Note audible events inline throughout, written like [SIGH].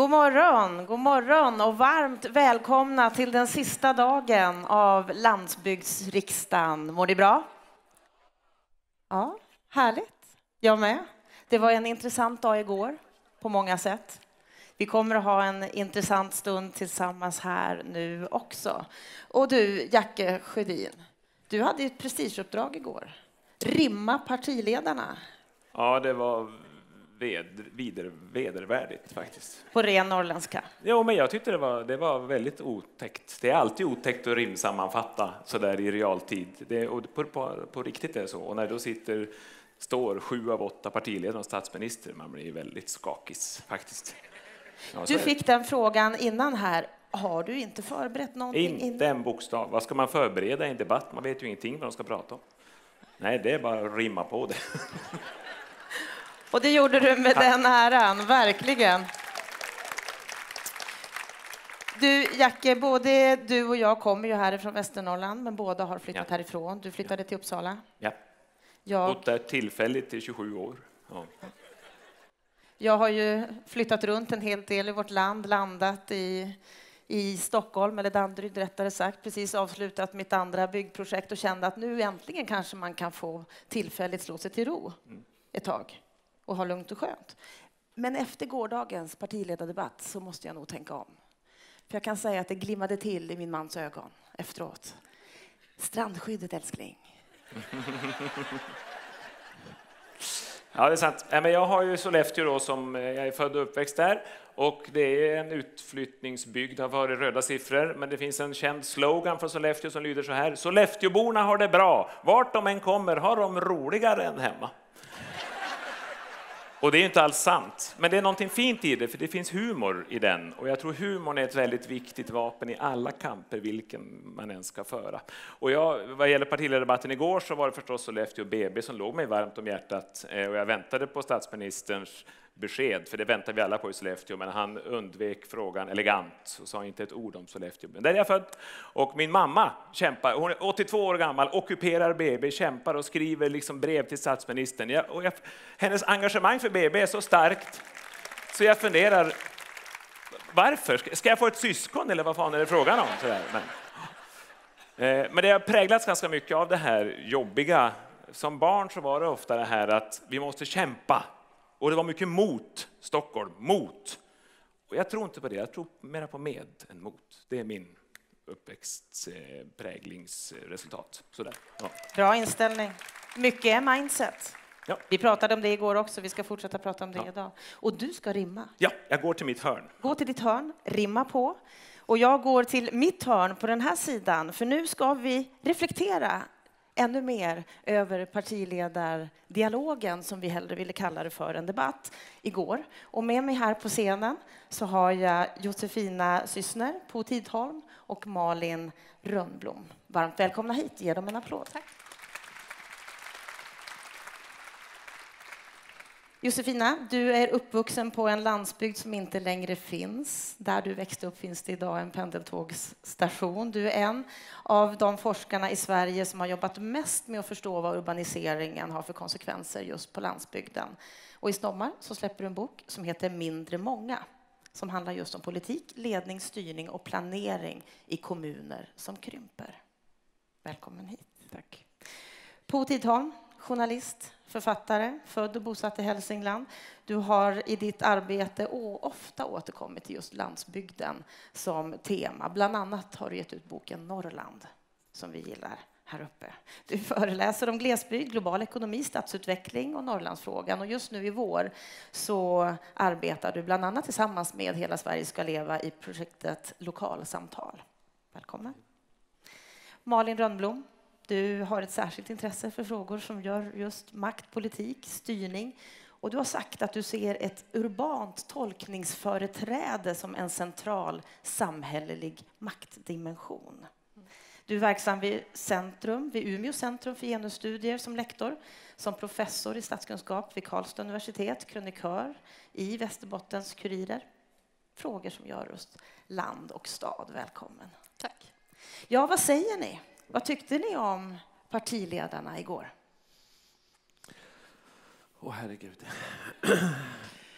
God morgon, god morgon och varmt välkomna till den sista dagen av landsbygdsriksdagen. Mår ni bra? Ja, härligt. Jag med. Det var en intressant dag igår på många sätt. Vi kommer att ha en intressant stund tillsammans här nu också. Och du, Jacke Sjödin, du hade ett prestigeuppdrag igår. Rimma partiledarna. Ja, det var ved, vider, vedervärdigt faktiskt. På ren norrländska. Jo, men jag tyckte det var, det var väldigt otäckt. Det är alltid otäckt att rimsammanfatta så där i realtid. Det, och på, på, på riktigt är det så. Och när då sitter, står sju av åtta partiledare och statsminister, man blir väldigt skakis faktiskt. Ja, du fick den frågan innan här. Har du inte förberett någonting? Inte en bokstav. Vad ska man förbereda i en debatt? Man vet ju ingenting vad de ska prata om. Nej, det är bara att rimma på det. [LAUGHS] Och det gjorde du med den äran, verkligen. Du, Jacke, både du och jag kommer ju härifrån Västernorrland, men båda har flyttat ja. härifrån. Du flyttade ja. till Uppsala. Ja. Jag... Bott där tillfälligt i 27 år. Ja. Jag har ju flyttat runt en hel del i vårt land, landat i, i Stockholm, eller Danderyd rättare sagt, precis avslutat mitt andra byggprojekt och kände att nu äntligen kanske man kan få tillfälligt slå sig till ro mm. ett tag och ha lugnt och skönt. Men efter gårdagens partiledardebatt så måste jag nog tänka om. För jag kan säga att det glimmade till i min mans ögon efteråt. Strandskyddet, älskling. [LAUGHS] Ja, det är sant. Jag har ju Sollefteå då, som eh, jag är född och uppväxt där. Och det är en utflyttningsbygd, det har varit röda siffror, men det finns en känd slogan från Sollefteå som lyder så här. Sollefteåborna har det bra, vart de än kommer har de roligare än hemma. Och det är inte alls sant, men det är någonting fint i det, för det finns humor i den. Och jag tror humorn är ett väldigt viktigt vapen i alla kamper, vilken man än ska föra. Och jag, vad gäller partiledardebatten igår så var det förstås Sollefteå BB som låg mig varmt om hjärtat. Eh, och jag väntade på statsministerns besked, för det väntar vi alla på i Sollefteå, men han undvek frågan elegant och sa inte ett ord om Sollefteå. Men där är jag född. Och min mamma kämpar, hon är 82 år gammal, ockuperar BB, kämpar och skriver liksom brev till statsministern. Jag, och jag, hennes engagemang för BB är så starkt så jag funderar, varför? Ska jag få ett syskon eller vad fan är det frågan om? Sådär. Men, eh, men det har präglats ganska mycket av det här jobbiga. Som barn så var det ofta det här att vi måste kämpa och det var mycket mot Stockholm, mot. Och jag tror inte på det, jag tror mer på med än mot. Det är min uppväxtpräglingsresultat. Sådär. Ja. Bra inställning. Mycket är mindset. Ja. Vi pratade om det igår också, vi ska fortsätta prata om det ja. idag. Och du ska rimma. Ja, jag går till mitt hörn. Gå till ditt hörn, rimma på. Och jag går till mitt hörn på den här sidan, för nu ska vi reflektera ännu mer över partiledardialogen, som vi hellre ville kalla det för, en debatt, igår. Och med mig här på scenen så har jag Josefina Syssner på Tidholm och Malin Rönnblom. Varmt välkomna hit. Ge dem en applåd. Tack. Josefina, du är uppvuxen på en landsbygd som inte längre finns. Där du växte upp finns det idag en pendeltågsstation. Du är en av de forskarna i Sverige som har jobbat mest med att förstå vad urbaniseringen har för konsekvenser just på landsbygden. Och i sommar så släpper du en bok som heter Mindre många som handlar just om politik, ledning, styrning och planering i kommuner som krymper. Välkommen hit. Tack. Po Tidholm, journalist, författare, född och bosatt i Hälsingland. Du har i ditt arbete ofta återkommit till just landsbygden som tema. Bland annat har du gett ut boken Norrland, som vi gillar här uppe. Du föreläser om glesbygd, global ekonomi, stadsutveckling och Norrlandsfrågan. Och just nu i vår så arbetar du bland annat tillsammans med Hela Sverige ska leva i projektet Lokalsamtal. Välkommen. Malin Rönnblom, du har ett särskilt intresse för frågor som gör just makt, politik, styrning. Och du har sagt att du ser ett urbant tolkningsföreträde som en central samhällelig maktdimension. Du är verksam vid Centrum, vid Umeå centrum för genusstudier som lektor, som professor i statskunskap vid Karlstad universitet, krönikör i Västerbottens Kurirer. Frågor som gör just land och stad. Välkommen. Tack. Ja, vad säger ni? Vad tyckte ni om partiledarna igår? Åh, oh, herregud.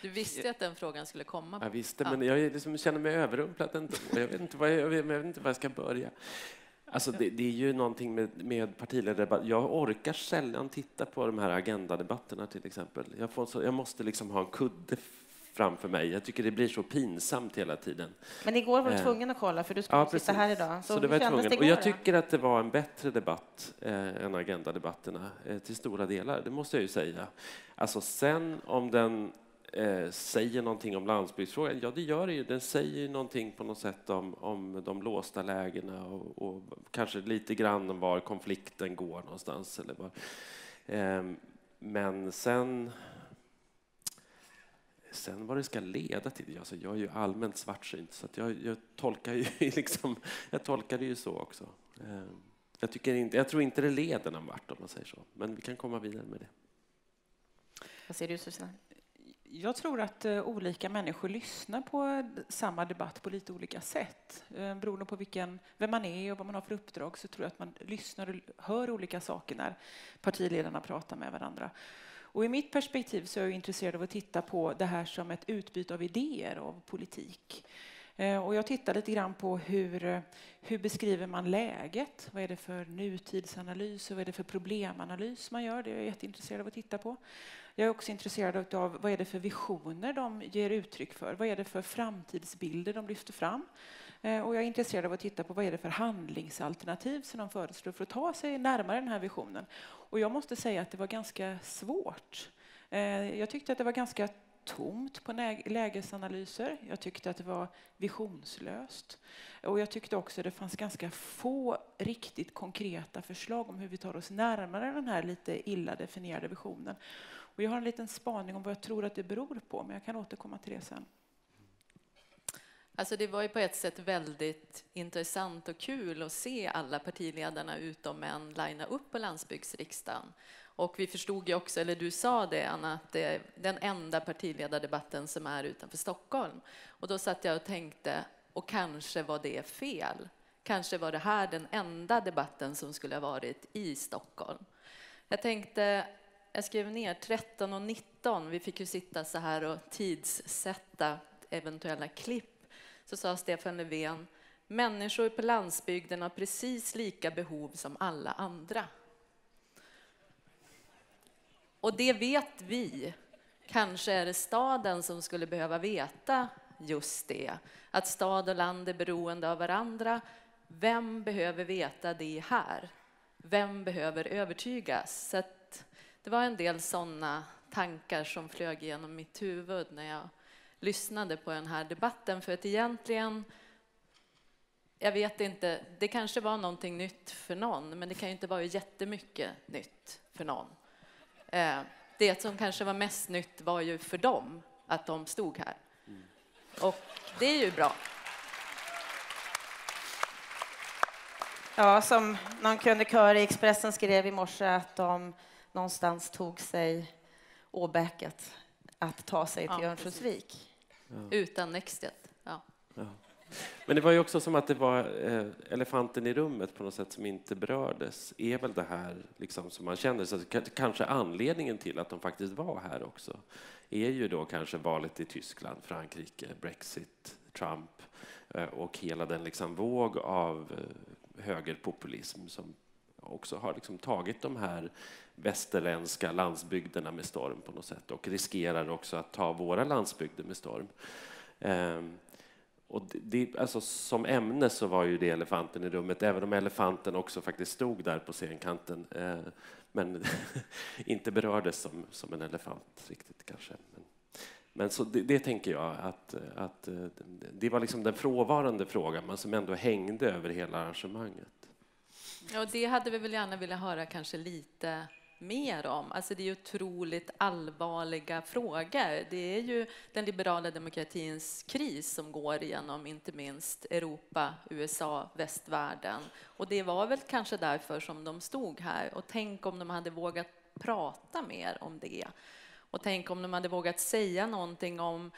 Du visste att den frågan skulle komma. Jag visste, men jag liksom känner mig överrumplad ändå. Jag vet inte var jag, jag, vet, jag vet inte var jag ska börja. Alltså det, det, är ju någonting med, med partiledardebatt. Jag orkar sällan titta på de här agendadebatterna till exempel. Jag, får så, jag måste liksom ha en kudde framför mig. Jag tycker det blir så pinsamt hela tiden. Men igår var du eh. tvungen att kolla för du skulle ja, sitta här idag. Så, så det var tvungen. Det och jag tycker att det var en bättre debatt eh, än agendadebatterna eh, till stora delar. Det måste jag ju säga. Alltså sen om den eh, säger någonting om landsbygdsfrågan, ja det gör det ju. Den säger någonting på något sätt om, om de låsta lägena och, och kanske lite grann om var konflikten går någonstans. Eller var. Eh, men sen Sen vad det ska leda till, alltså jag är ju allmänt svartsynt så jag, jag, tolkar ju [LAUGHS] liksom, jag tolkar det ju så också. Ehm, jag, tycker inte, jag tror inte det leder någon vart om man säger så, men vi kan komma vidare med det. Vad säger du Susanne? Jag tror att eh, olika människor lyssnar på eh, samma debatt på lite olika sätt. Ehm, Beroende på vilken, vem man är och vad man har för uppdrag så tror jag att man lyssnar och hör olika saker när partiledarna pratar med varandra. Och I mitt perspektiv så är jag intresserad av att titta på det här som ett utbyte av idéer och politik. Eh, och jag tittar lite grann på hur, eh, hur beskriver man läget? Vad är det för nutidsanalys och vad är det för problemanalys man gör? Det är jag jätteintresserad av att titta på. Jag är också intresserad av vad är det för visioner de ger uttryck för? Vad är det för framtidsbilder de lyfter fram? Eh, och jag är intresserad av att titta på vad är det för handlingsalternativ som de föreslår för att ta sig närmare den här visionen. Och jag måste säga att det var ganska svårt. Eh, jag tyckte att det var ganska tomt på lägesanalyser. Jag tyckte att det var visionslöst. Och jag tyckte också att det fanns ganska få riktigt konkreta förslag om hur vi tar oss närmare den här lite illa definierade visionen. Och jag har en liten spaning om vad jag tror att det beror på, men jag kan återkomma till det sen. Alltså det var ju på ett sätt väldigt intressant och kul att se alla partiledarna utom en linea upp på landsbygdsriksdagen. Och vi förstod ju också, eller du sa det Anna, att det är den enda partiledardebatten som är utanför Stockholm. Och då satt jag och tänkte, och kanske var det fel. Kanske var det här den enda debatten som skulle ha varit i Stockholm. Jag tänkte, jag skrev ner 13 och 19, vi fick ju sitta så här och tidssätta eventuella klipp så sa Stefan Löfven, människor på landsbygden har precis lika behov som alla andra. Och det vet vi. Kanske är det staden som skulle behöva veta just det, att stad och land är beroende av varandra. Vem behöver veta det här? Vem behöver övertygas? Så det var en del sådana tankar som flög genom mitt huvud när jag lyssnade på den här debatten. För att egentligen, jag vet inte, det kanske var någonting nytt för någon, men det kan ju inte vara jättemycket nytt för någon. Eh, det som kanske var mest nytt var ju för dem, att de stod här. Och det är ju bra. Ja, som någon krönikör i Expressen skrev i morse att de någonstans tog sig åbäket att ta sig till ja, Örnsköldsvik. Utan Nextjet. Ja. Men det var ju också som att det var eh, elefanten i rummet på något sätt som inte berördes. Är väl det här liksom som man känner sig, kanske anledningen till att de faktiskt var här också, är ju då kanske valet i Tyskland, Frankrike, Brexit, Trump eh, och hela den liksom våg av eh, högerpopulism som också har liksom tagit de här västerländska landsbygderna med storm på något sätt och riskerar också att ta våra landsbygder med storm. Ehm, och det, alltså, som ämne så var ju det elefanten i rummet, även om elefanten också faktiskt stod där på scenkanten. Eh, men [LAUGHS] inte berördes som, som en elefant riktigt kanske. Men, men så det, det, tänker jag att, att eh, det var liksom den frånvarande frågan, men som ändå hängde över hela arrangemanget. Och det hade vi väl gärna velat höra kanske lite mer om. Alltså det är otroligt allvarliga frågor. Det är ju den liberala demokratins kris som går igenom inte minst Europa, USA, västvärlden. Och det var väl kanske därför som de stod här. Och tänk om de hade vågat prata mer om det. Och tänk om de hade vågat säga någonting om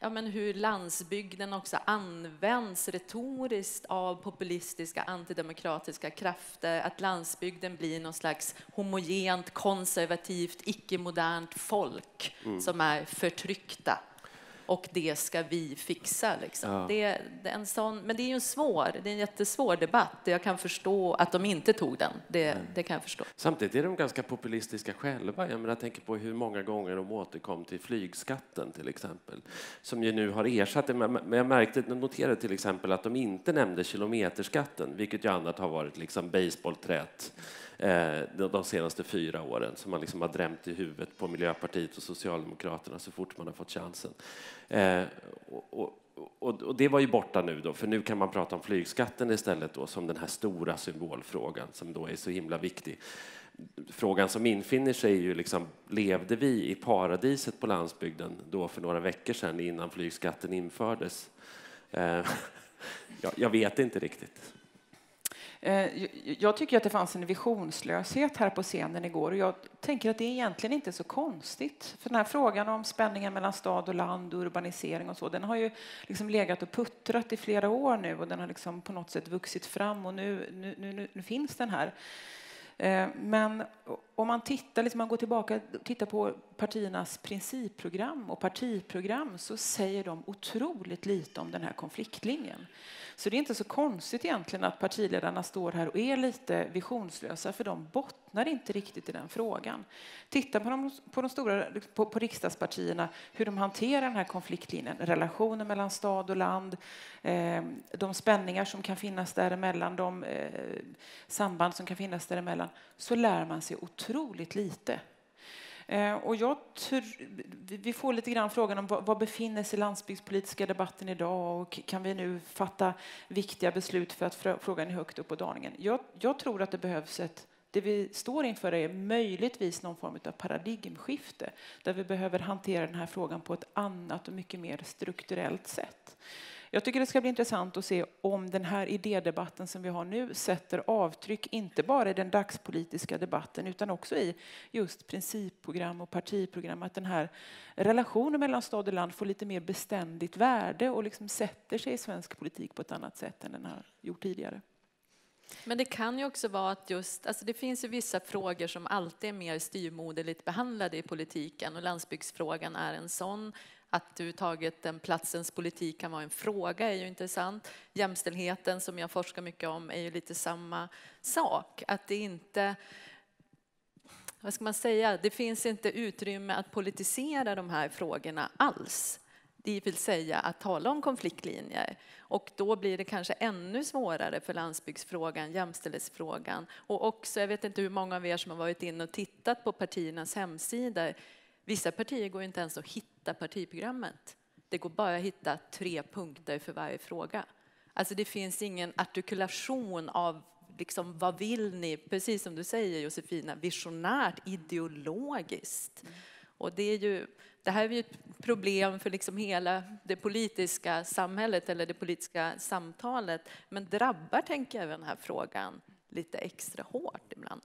ja, men hur landsbygden också används retoriskt av populistiska antidemokratiska krafter. Att landsbygden blir någon slags homogent, konservativt, icke-modernt folk mm. som är förtryckta och det ska vi fixa. Liksom. Ja. Det, det, är en sån, men det är ju en svår, det är en jättesvår debatt. Jag kan förstå att de inte tog den. Det, det kan jag förstå. Samtidigt är de ganska populistiska själva. Jag, menar, jag tänker på hur många gånger de återkom till flygskatten till exempel, som ju nu har ersatt det. Men jag märkte, noterade till exempel att de inte nämnde kilometerskatten, vilket ju annat har varit liksom baseballträt Eh, de senaste fyra åren som man liksom har drämt i huvudet på Miljöpartiet och Socialdemokraterna så fort man har fått chansen. Eh, och, och, och, det var ju borta nu då, för nu kan man prata om flygskatten istället då som den här stora symbolfrågan som då är så himla viktig. Frågan som infinner sig är ju liksom, levde vi i paradiset på landsbygden då för några veckor sedan innan flygskatten infördes? Eh, [LAUGHS] jag vet inte riktigt. Eh, jag tycker att det fanns en visionslöshet här på scenen igår och jag tänker att det är egentligen inte så konstigt. För den här frågan om spänningen mellan stad och land, urbanisering och så, den har ju liksom legat och puttrat i flera år nu och den har liksom på något sätt vuxit fram och nu, nu, nu, nu finns den här. Eh, men om man tittar, liksom man går tillbaka tittar på partiernas principprogram och partiprogram så säger de otroligt lite om den här konfliktlinjen. Så det är inte så konstigt egentligen att partiledarna står här och är lite visionslösa, för de bottnar inte riktigt i den frågan. Titta på de, på de stora på, på riksdagspartierna, hur de hanterar den här konfliktlinjen, relationen mellan stad och land, eh, de spänningar som kan finnas däremellan, de eh, samband som kan finnas däremellan, så lär man sig otroligt Otroligt lite. Eh, och jag vi får lite grann frågan om var befinner sig landsbygdspolitiska debatten idag och kan vi nu fatta viktiga beslut för att frågan är högt upp på dagningen. Jag, jag tror att det behövs ett det vi står inför är möjligtvis någon form av paradigmskifte där vi behöver hantera den här frågan på ett annat och mycket mer strukturellt sätt. Jag tycker det ska bli intressant att se om den här idédebatten som vi har nu sätter avtryck, inte bara i den dagspolitiska debatten utan också i just principprogram och partiprogram. Att den här relationen mellan stad och land får lite mer beständigt värde och liksom sätter sig i svensk politik på ett annat sätt än den har gjort tidigare. Men det kan ju också vara att just, alltså det finns ju vissa frågor som alltid är mer styrmoderligt behandlade i politiken och landsbygdsfrågan är en sån. Att du tagit den platsens politik kan vara en fråga är ju intressant. Jämställdheten som jag forskar mycket om är ju lite samma sak. Att det inte, vad ska man säga, det finns inte utrymme att politisera de här frågorna alls. Det vill säga att tala om konfliktlinjer. Och då blir det kanske ännu svårare för landsbygdsfrågan, jämställdhetsfrågan. Och också, jag vet inte hur många av er som har varit inne och tittat på partiernas hemsidor. Vissa partier går inte ens att hitta partiprogrammet. Det går bara att hitta tre punkter för varje fråga. Alltså det finns ingen artikulation av liksom, vad vill ni, precis som du säger Josefina, visionärt, ideologiskt. Och det, är ju, det här är ju ett problem för liksom hela det politiska samhället eller det politiska samtalet, men drabbar, tänker jag, den här frågan lite extra hårt ibland.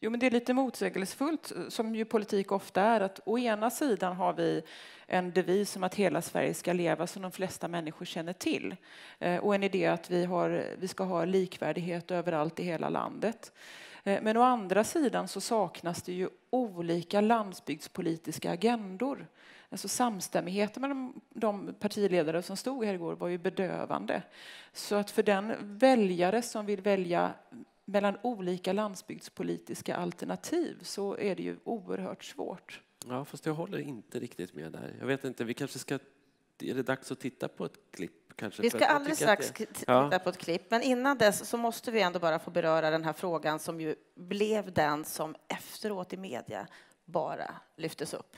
Jo, men det är lite motsägelsefullt, eh, som ju politik ofta är, att å ena sidan har vi en devis om att hela Sverige ska leva som de flesta människor känner till. Eh, och en idé att vi, har, vi ska ha likvärdighet överallt i hela landet. Eh, men å andra sidan så saknas det ju olika landsbygdspolitiska agendor. Alltså samstämmigheten mellan de partiledare som stod här igår var ju bedövande. Så att för den väljare som vill välja mellan olika landsbygdspolitiska alternativ så är det ju oerhört svårt. Ja, fast jag håller inte riktigt med där. Jag vet inte, vi kanske ska... Är det dags att titta på ett klipp? Kanske, vi ska alldeles strax det... titta ja. på ett klipp, men innan dess så måste vi ändå bara få beröra den här frågan som ju blev den som efteråt i media bara lyftes upp.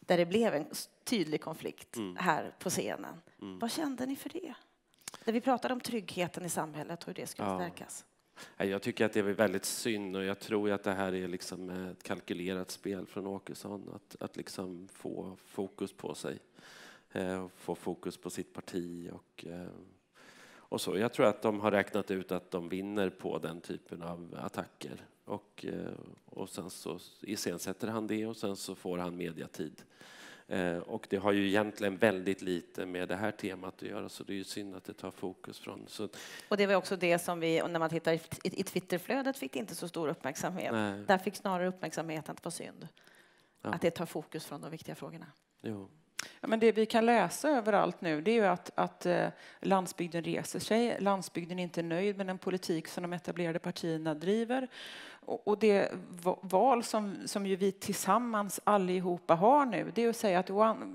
Där det blev en tydlig konflikt mm. här på scenen. Mm. Vad kände ni för det? Där vi pratade om tryggheten i samhället och hur det skulle ja. stärkas. Jag tycker att det är väldigt synd och jag tror att det här är liksom ett kalkylerat spel från Åkesson att, att liksom få fokus på sig. Eh, få fokus på sitt parti och, eh, och så. Jag tror att de har räknat ut att de vinner på den typen av attacker. Och, eh, och sen så iscensätter han det och sen så får han mediatid. Eh, och det har ju egentligen väldigt lite med det här temat att göra, så det är ju synd att det tar fokus från... Så... Och det var också det som vi, när man tittar i, i Twitterflödet, fick det inte så stor uppmärksamhet. Nej. Där fick snarare uppmärksamhet att det var synd. Ja. Att det tar fokus från de viktiga frågorna. Jo. Ja, men det vi kan läsa överallt nu det är ju att, att eh, landsbygden reser sig. Landsbygden är inte nöjd med den politik som de etablerade partierna driver. Och, och det val som, som ju vi tillsammans allihopa har nu det är att säga att,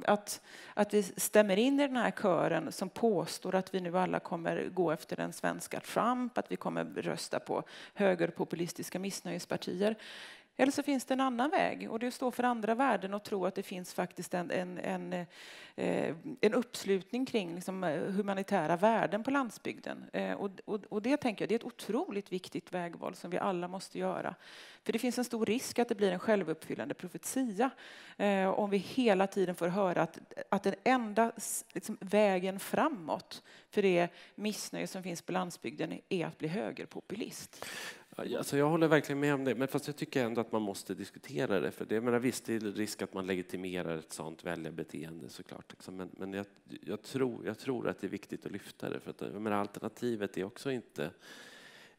att, att vi stämmer in i den här kören som påstår att vi nu alla kommer gå efter den svenska Trump, att vi kommer rösta på högerpopulistiska missnöjespartier. Eller så finns det en annan väg och det står att stå för andra värden och tro att det finns faktiskt en, en, en, eh, en uppslutning kring liksom, eh, humanitära värden på landsbygden. Eh, och, och, och det tänker jag, det är ett otroligt viktigt vägval som vi alla måste göra. För det finns en stor risk att det blir en självuppfyllande profetia eh, om vi hela tiden får höra att, att den enda liksom, vägen framåt för det missnöje som finns på landsbygden är att bli högerpopulist. Alltså jag håller verkligen med om det, men fast jag tycker ändå att man måste diskutera det. För det jag menar, visst, det är risk att man legitimerar ett sånt väljarbeteende såklart. Liksom. Men, men jag, jag, tror, jag tror att det är viktigt att lyfta det. För att, jag menar, alternativet är också inte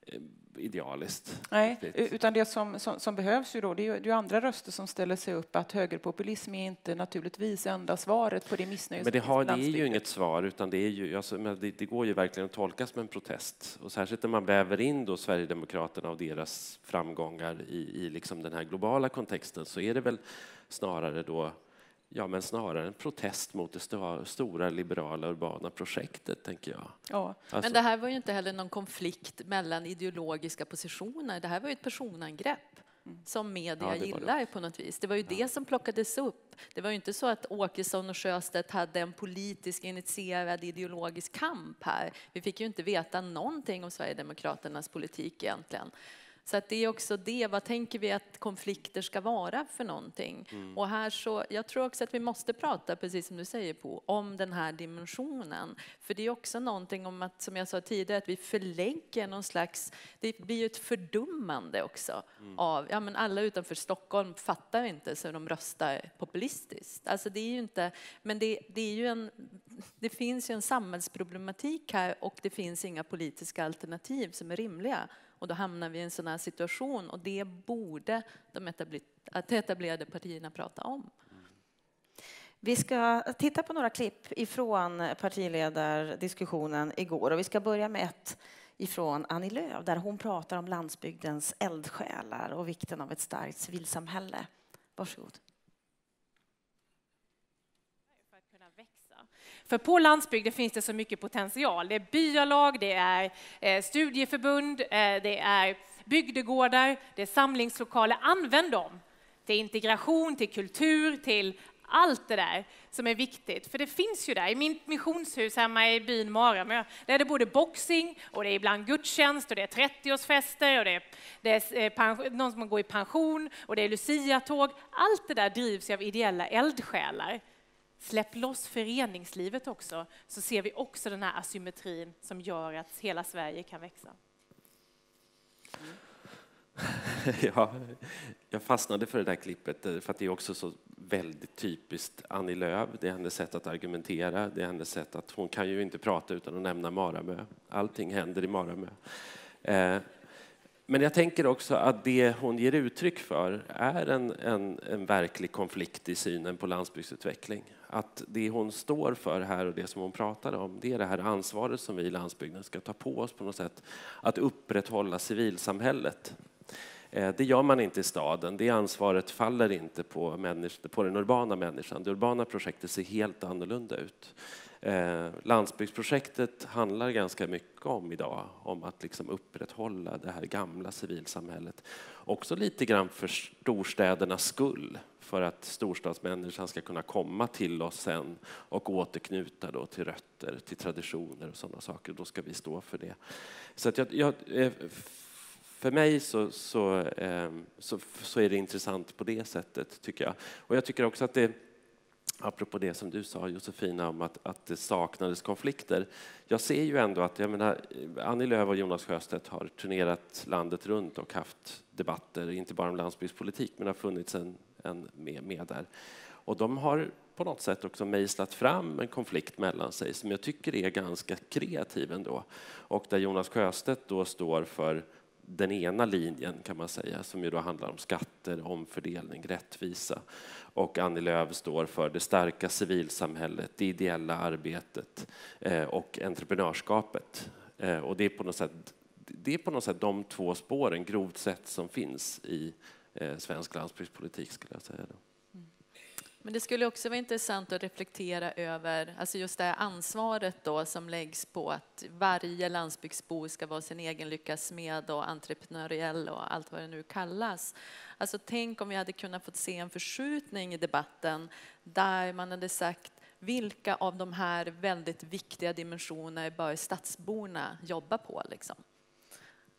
eh, idealiskt. Nej, utan det som, som, som behövs ju då, det är ju, andra röster som ställer sig upp att högerpopulism är inte naturligtvis enda svaret på det missnöje Men det, har, det är ju inget svar, utan det, är ju, alltså, det, det går ju verkligen att tolka som en protest. Och särskilt när man väver in då Sverigedemokraterna och deras framgångar i, i liksom den här globala kontexten så är det väl snarare då Ja, men snarare en protest mot det sto- stora liberala urbana projektet, tänker jag. Ja. Alltså, Men det här var ju inte heller någon konflikt mellan ideologiska positioner. Det här var ju ett personangrepp som media Ja, gillar på något vis. Det var ju det som plockades upp. Det var ju inte så att Åkesson och Sjöstedt hade en politisk initierad ideologisk kamp här. Vi fick ju inte veta någonting om Sverigedemokraternas politik egentligen. Så att det är också det, vad tänker vi att konflikter ska vara för någonting? Och här så, jag tror också att vi måste prata, precis som du säger på, om den här dimensionen. För det är också någonting om att, som jag sa tidigare, att vi förlägger någon slags, det blir ju ett fördummande också av, ja men alla utanför Stockholm fattar inte så de röstar populistiskt. Alltså det är ju inte, men det, det är ju en, det finns ju en samhällsproblematik här och det finns inga politiska alternativ som är rimliga. Och då hamnar vi i en sån här situation och det borde de etablerade partierna prata om. Vi ska titta på några klipp ifrån partiledardiskussionen igår och vi ska börja med ett ifrån Annie Lööf där hon pratar om landsbygdens eldsjälar och vikten av ett starkt civilsamhälle. Varsågod. för att kunna växa. För på landsbygden finns det så mycket potential. Det är byalag, det är eh, studieförbund, eh, det är bygdegårdar, det är samlingslokaler. Använd dem till integration, till kultur, till allt det där som är viktigt. För det finns ju där. I mitt missionshus hemma i byn Maramö, där är det både boxing och det är ibland gudstjänst och det är 30-årsfester och det är, det är eh, någon som går i pension och det är Lucia-tåg. Allt det där drivs ju av ideella eldsjälar. Släpp loss föreningslivet också, så ser vi också den här asymmetrin som gör att hela Sverige kan växa. [LAUGHS] ja, jag fastnade för det där klippet eh, för att det är också så väldigt typiskt Annie Lööf. Det är hennes sätt att argumentera, det är hennes sätt att hon kan ju inte prata utan att nämna Maramö. Allting händer i Maramö. Eh, men jag tänker också att det hon ger uttryck för är en, en, en verklig konflikt i synen på landsbygdsutveckling. Att det hon står för här och det som hon pratar om, det är det här ansvaret som vi i landsbygden ska ta på oss på något sätt. Att upprätthålla civilsamhället. Eh, det gör man inte i staden. Det ansvaret faller inte på, på den urbana människan. Det urbana projektet ser helt annorlunda ut. Eh, landsbygdsprojektet handlar ganska mycket om idag, om att liksom upprätthålla det här gamla civilsamhället. Också lite grann för storstädernas skull, för att storstadsmänniskan ska kunna komma till oss sen och återknyta då till rötter, till traditioner och sådana saker. Då ska vi stå för det. Så att jag, jag, eh, för mig så, så, eh, så, så är det intressant på det sättet, tycker jag. Och jag tycker också att det, apropå det som du sa Josefina om att, att det saknades konflikter. Jag ser ju ändå att, jag menar, Annie Lööf och Jonas Sjöstedt har turnerat landet runt och haft debatter, inte bara om landsbygdspolitik, men har funnits en, en med, med där. Och de har på något sätt också mejslat fram en konflikt mellan sig som jag tycker är ganska kreativ ändå. Och där Jonas Sjöstedt då står för den ena linjen kan man säga, som ju då handlar om skatter, omfördelning, rättvisa. Och Annie Lööf står för det starka civilsamhället, det ideella arbetet eh, och entreprenörskapet. Eh, och det är på något sätt det är på något sätt de två spåren, grovt sett, som finns i eh, svensk landsbygdspolitik, skulle jag säga. Då. Men det skulle också vara intressant att reflektera över alltså just det här ansvaret då som läggs på att varje landsbygdsbo ska vara sin egen lyckas smed och entreprenöriell och allt vad det nu kallas. Alltså tänk om vi hade kunnat få se en förskjutning i debatten där man hade sagt vilka av de här väldigt viktiga dimensionerna bör stadsborna jobba på? Liksom?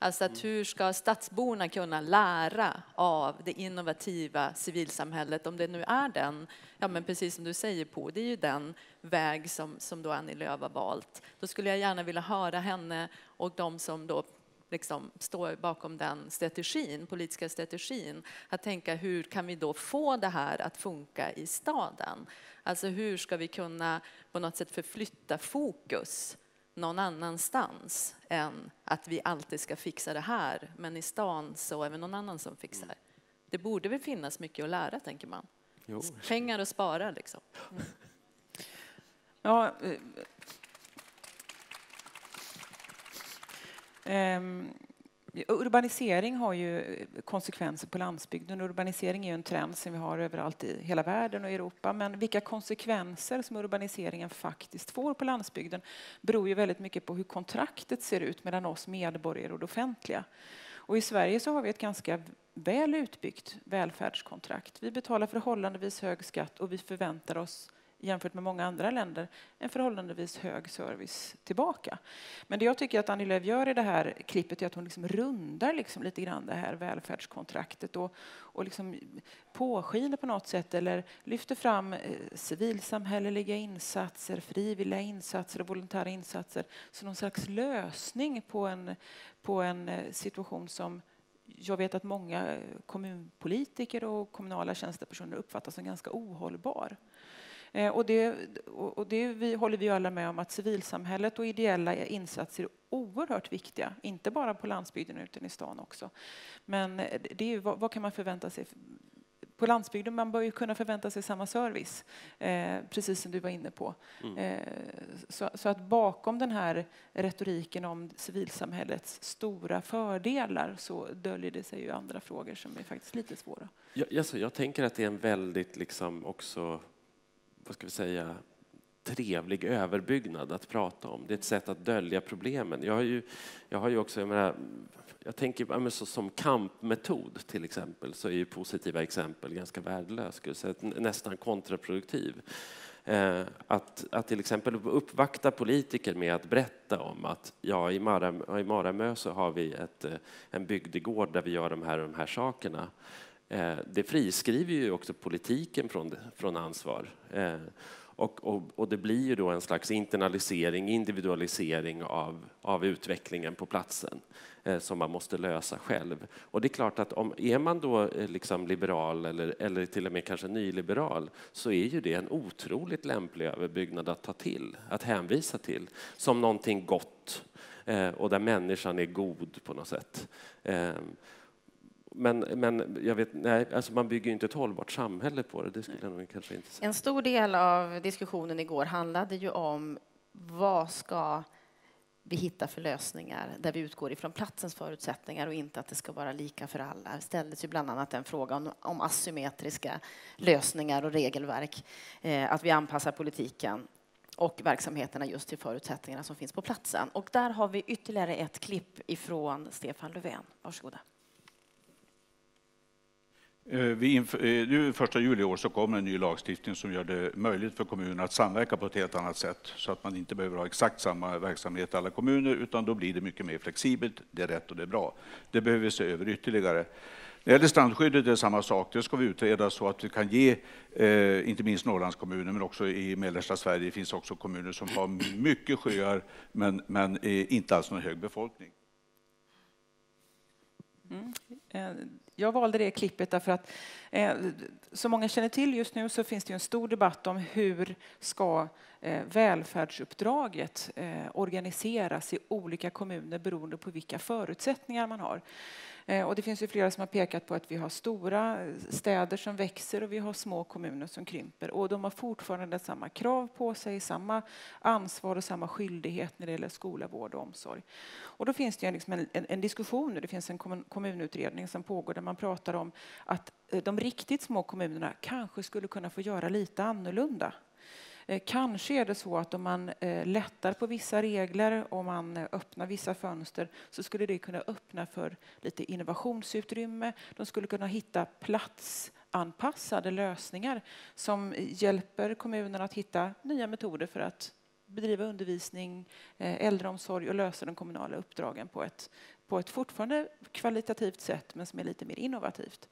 Alltså att hur ska stadsborna kunna lära av det innovativa civilsamhället, om det nu är den, ja men precis som du säger på, det är ju den väg som, som då Annie Lööf har valt. Då skulle jag gärna vilja höra henne och de som då liksom står bakom den strategin, politiska strategin, att tänka hur kan vi då få det här att funka i staden? Alltså hur ska vi kunna på något sätt förflytta fokus någon annanstans än att vi alltid ska fixa det här, men i stan så är det någon annan som fixar. Det borde väl finnas mycket att lära, tänker man. Jo. Pengar att spara, liksom. Mm. Ja, um, Urbanisering har ju eh, konsekvenser på landsbygden. Urbanisering är ju en trend som vi har överallt i hela världen och Europa. Men vilka konsekvenser som urbaniseringen faktiskt får på landsbygden beror ju väldigt mycket på hur kontraktet ser ut mellan oss medborgare och det offentliga. Och I Sverige så har vi ett ganska väl utbyggt välfärdskontrakt. Vi betalar förhållandevis hög skatt och vi förväntar oss jämfört med många andra länder en förhållandevis hög service tillbaka. Men det jag tycker att Annie Lööf gör i det här klippet är att hon liksom rundar liksom lite grann det här välfärdskontraktet och, och liksom påskiner på något sätt eller lyfter fram eh, civilsamhälleliga insatser, frivilliga insatser och volontära insatser som någon slags lösning på en, på en eh, situation som jag vet att många eh, kommunpolitiker och kommunala tjänstepersoner uppfattar som ganska ohållbar. Eh, och det, och det vi, håller vi alla med om att civilsamhället och ideella insatser är oerhört viktiga, inte bara på landsbygden utan i stan också. Men det är, vad, vad kan man förvänta sig? På landsbygden man bör ju kunna förvänta sig samma service, eh, precis som du var inne på. Mm. Eh, så, så, att bakom den här retoriken om civilsamhällets stora fördelar så döljer det sig ju andra frågor som är faktiskt lite svåra. Jag, alltså, jag tänker att det är en väldigt liksom också vad ska vi säga, trevlig överbyggnad att prata om. Det är ett sätt att dölja problemen. Jag har ju, jag har ju också, jag, menar, jag tänker så, som kampmetod till exempel så är ju positiva exempel ganska värdelösa, nästan kontraproduktiv. Eh, att, att till exempel uppvakta politiker med att berätta om att ja, i, Mara, i Maramö så har vi ett, eh, en bygdegård där vi gör de här de här sakerna. Eh, det friskriver ju också politiken från, från ansvar. Eh, och, och, och, det blir ju då en slags internalisering, individualisering av, av utvecklingen på platsen eh, som man måste lösa själv. Och det är klart att om är man då eh, liksom liberal eller, eller till och med kanske nyliberal så är ju det en otroligt lämplig överbyggnad att ta till, att hänvisa till som någonting gott och där människan är god på något sätt. Men, men jag vet, nej, alltså man bygger inte ett hållbart samhälle på det. Det skulle jag nog kanske inte säga. En stor del av diskussionen igår handlade ju om vad ska vi hitta för lösningar där vi utgår ifrån platsens förutsättningar och inte att det ska vara lika för alla. Det ställdes ju bland annat en fråga om, om asymmetriska lösningar och regelverk. Eh, att vi anpassar politiken och verksamheterna just till förutsättningarna som finns på platsen. Och där har vi ytterligare ett klipp ifrån Stefan Löfven. Varsågoda. Eh, vi eh, nu första juli i år så kommer en ny lagstiftning som gör det möjligt för kommunerna att samverka på ett helt annat sätt så att man inte behöver ha exakt samma verksamhet i alla kommuner utan då blir det mycket mer flexibelt. Det är rätt och det är bra. Det behöver vi se över ytterligare. När det gäller strandskyddet är det samma sak. Det ska vi utreda så att vi kan ge, eh, inte minst Norrlandskommuner, men också i mellersta Sverige det finns också kommuner som har mycket sjöar men, men eh, inte alls någon hög befolkning. Mm. Eh, jag valde det klippet därför att eh, som många känner till just nu så finns det en stor debatt om hur ska eh, välfärdsuppdraget eh, organiseras i olika kommuner beroende på vilka förutsättningar man har. Eh, och det finns ju flera som har pekat på att vi har stora eh, städer som växer och vi har små kommuner som krymper. Och de har fortfarande samma krav på sig, samma ansvar och samma skyldighet när det gäller skola, vård och omsorg. Och då finns det liksom en, en, en diskussion, det finns en kommunutredning som pågår där man pratar om att eh, de riktigt små kommunerna kanske skulle kunna få göra lite annorlunda. Eh, kanske är det så att om man eh, lättar på vissa regler, och man eh, öppnar vissa fönster, så skulle det kunna öppna för lite innovationsutrymme. De skulle kunna hitta platsanpassade lösningar som hjälper kommunerna att hitta nya metoder för att bedriva undervisning, äldreomsorg och lösa de kommunala uppdragen på ett, på ett fortfarande kvalitativt sätt, men som är lite mer innovativt.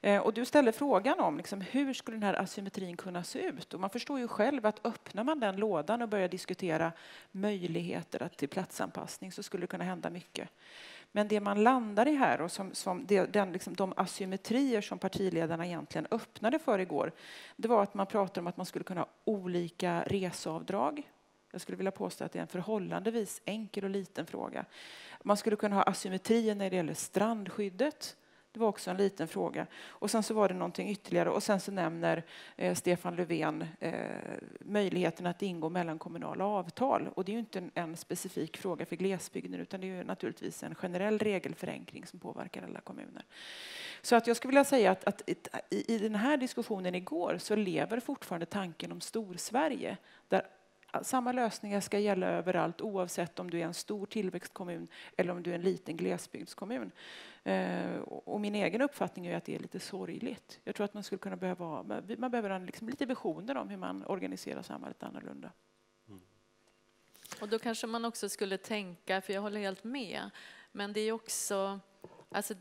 Eh, och du ställer frågan om liksom, hur skulle den här asymmetrin kunna se ut? Och man förstår ju själv att öppnar man den lådan och börjar diskutera möjligheter till platsanpassning så skulle det kunna hända mycket. Men det man landar i här och som, som det, den, liksom, de asymmetrier som partiledarna egentligen öppnade för igår, det var att man pratade om att man skulle kunna ha olika reseavdrag. Jag skulle vilja påstå att det är en förhållandevis enkel och liten fråga. Man skulle kunna ha asymmetrier när det gäller strandskyddet. Det var också en liten fråga. Och sen så var det någonting ytterligare och sen så nämner eh, Stefan Löfven eh, möjligheten att ingå mellankommunala avtal. Och det är ju inte en, en, specifik fråga för glesbygden utan det är ju naturligtvis en generell regelförenkling som påverkar alla kommuner. Så att jag skulle vilja säga att, att i, i den här diskussionen igår så lever fortfarande tanken om Storsverige där samma lösningar ska gälla överallt oavsett om du är en stor tillväxtkommun eller om du är en liten glesbygdskommun. Eh, och min egen uppfattning är att det är lite sorgligt. Jag tror att man skulle kunna behöva man behöver liksom lite visioner om hur man organiserar samhället annorlunda. Mm. Och då kanske man också skulle tänka, för jag håller helt med, men det är också Alltså,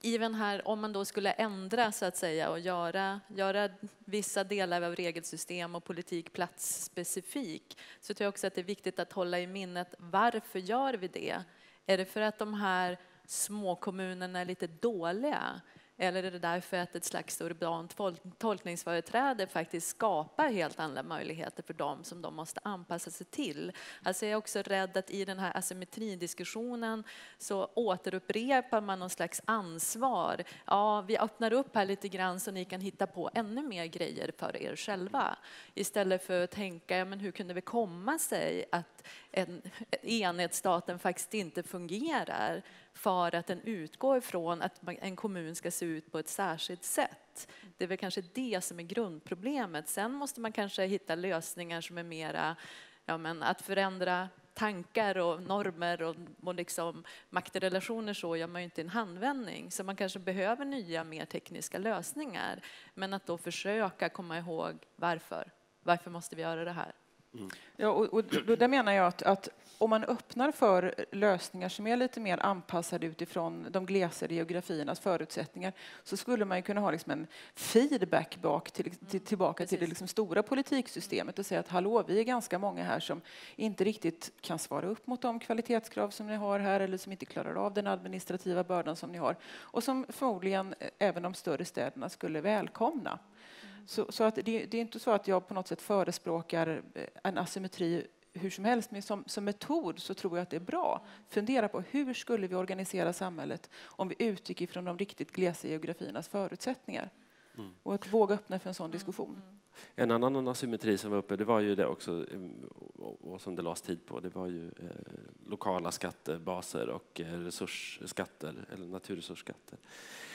i den här, om man då skulle ändra så att säga och göra, göra vissa delar av regelsystem och politik platsspecifik så tror jag också att det är viktigt att hålla i minnet varför gör vi det? Är det för att de här småkommunerna är lite dåliga? Eller är det därför att ett slags urbant tolkningsföreträde faktiskt skapar helt andra möjligheter för dem som de måste anpassa sig till? Alltså jag är också rädd att i den här asymmetridiskussionen så återupprepar man någon slags ansvar. Ja, vi öppnar upp här lite grann så ni kan hitta på ännu mer grejer för er själva. Istället för att tänka, ja, men hur kunde det komma sig att en, enhetsstaten faktiskt inte fungerar? för att den utgår från att en kommun ska se ut på ett särskilt sätt. Det är väl kanske det som är grundproblemet. Sen måste man kanske hitta lösningar som är mera ja, men att förändra tankar och normer och, och liksom maktrelationer så gör man ju inte i en handvändning. Så man kanske behöver nya, mer tekniska lösningar. Men att då försöka komma ihåg varför. Varför måste vi göra det här? Mm. Ja, och, och där menar jag att, att, om man öppnar för lösningar som är lite mer anpassade utifrån de glesare geografiernas förutsättningar så skulle man kunna ha liksom en feedback bak till, till, tillbaka Precis. till det liksom stora politiksystemet och säga att hallå, vi är ganska många här som inte riktigt kan svara upp mot de kvalitetskrav som ni har här eller som inte klarar av den administrativa bördan som ni har och som förmodligen även de större städerna skulle välkomna. Så, så att det, det, är inte så att jag på något sätt förespråkar eh, en asymmetri hur som helst, men som, som metod så tror jag att det är bra. Fundera på hur skulle vi organisera samhället om vi utgick ifrån de riktigt glesa geografiernas förutsättningar? Mm. Och att våga öppna för en sån diskussion. Mm. En annan asymmetri som var uppe, det var ju det också, och som det lades tid på, det var ju eh, lokala skattebaser och eh, resursskatter, eller naturresursskatter.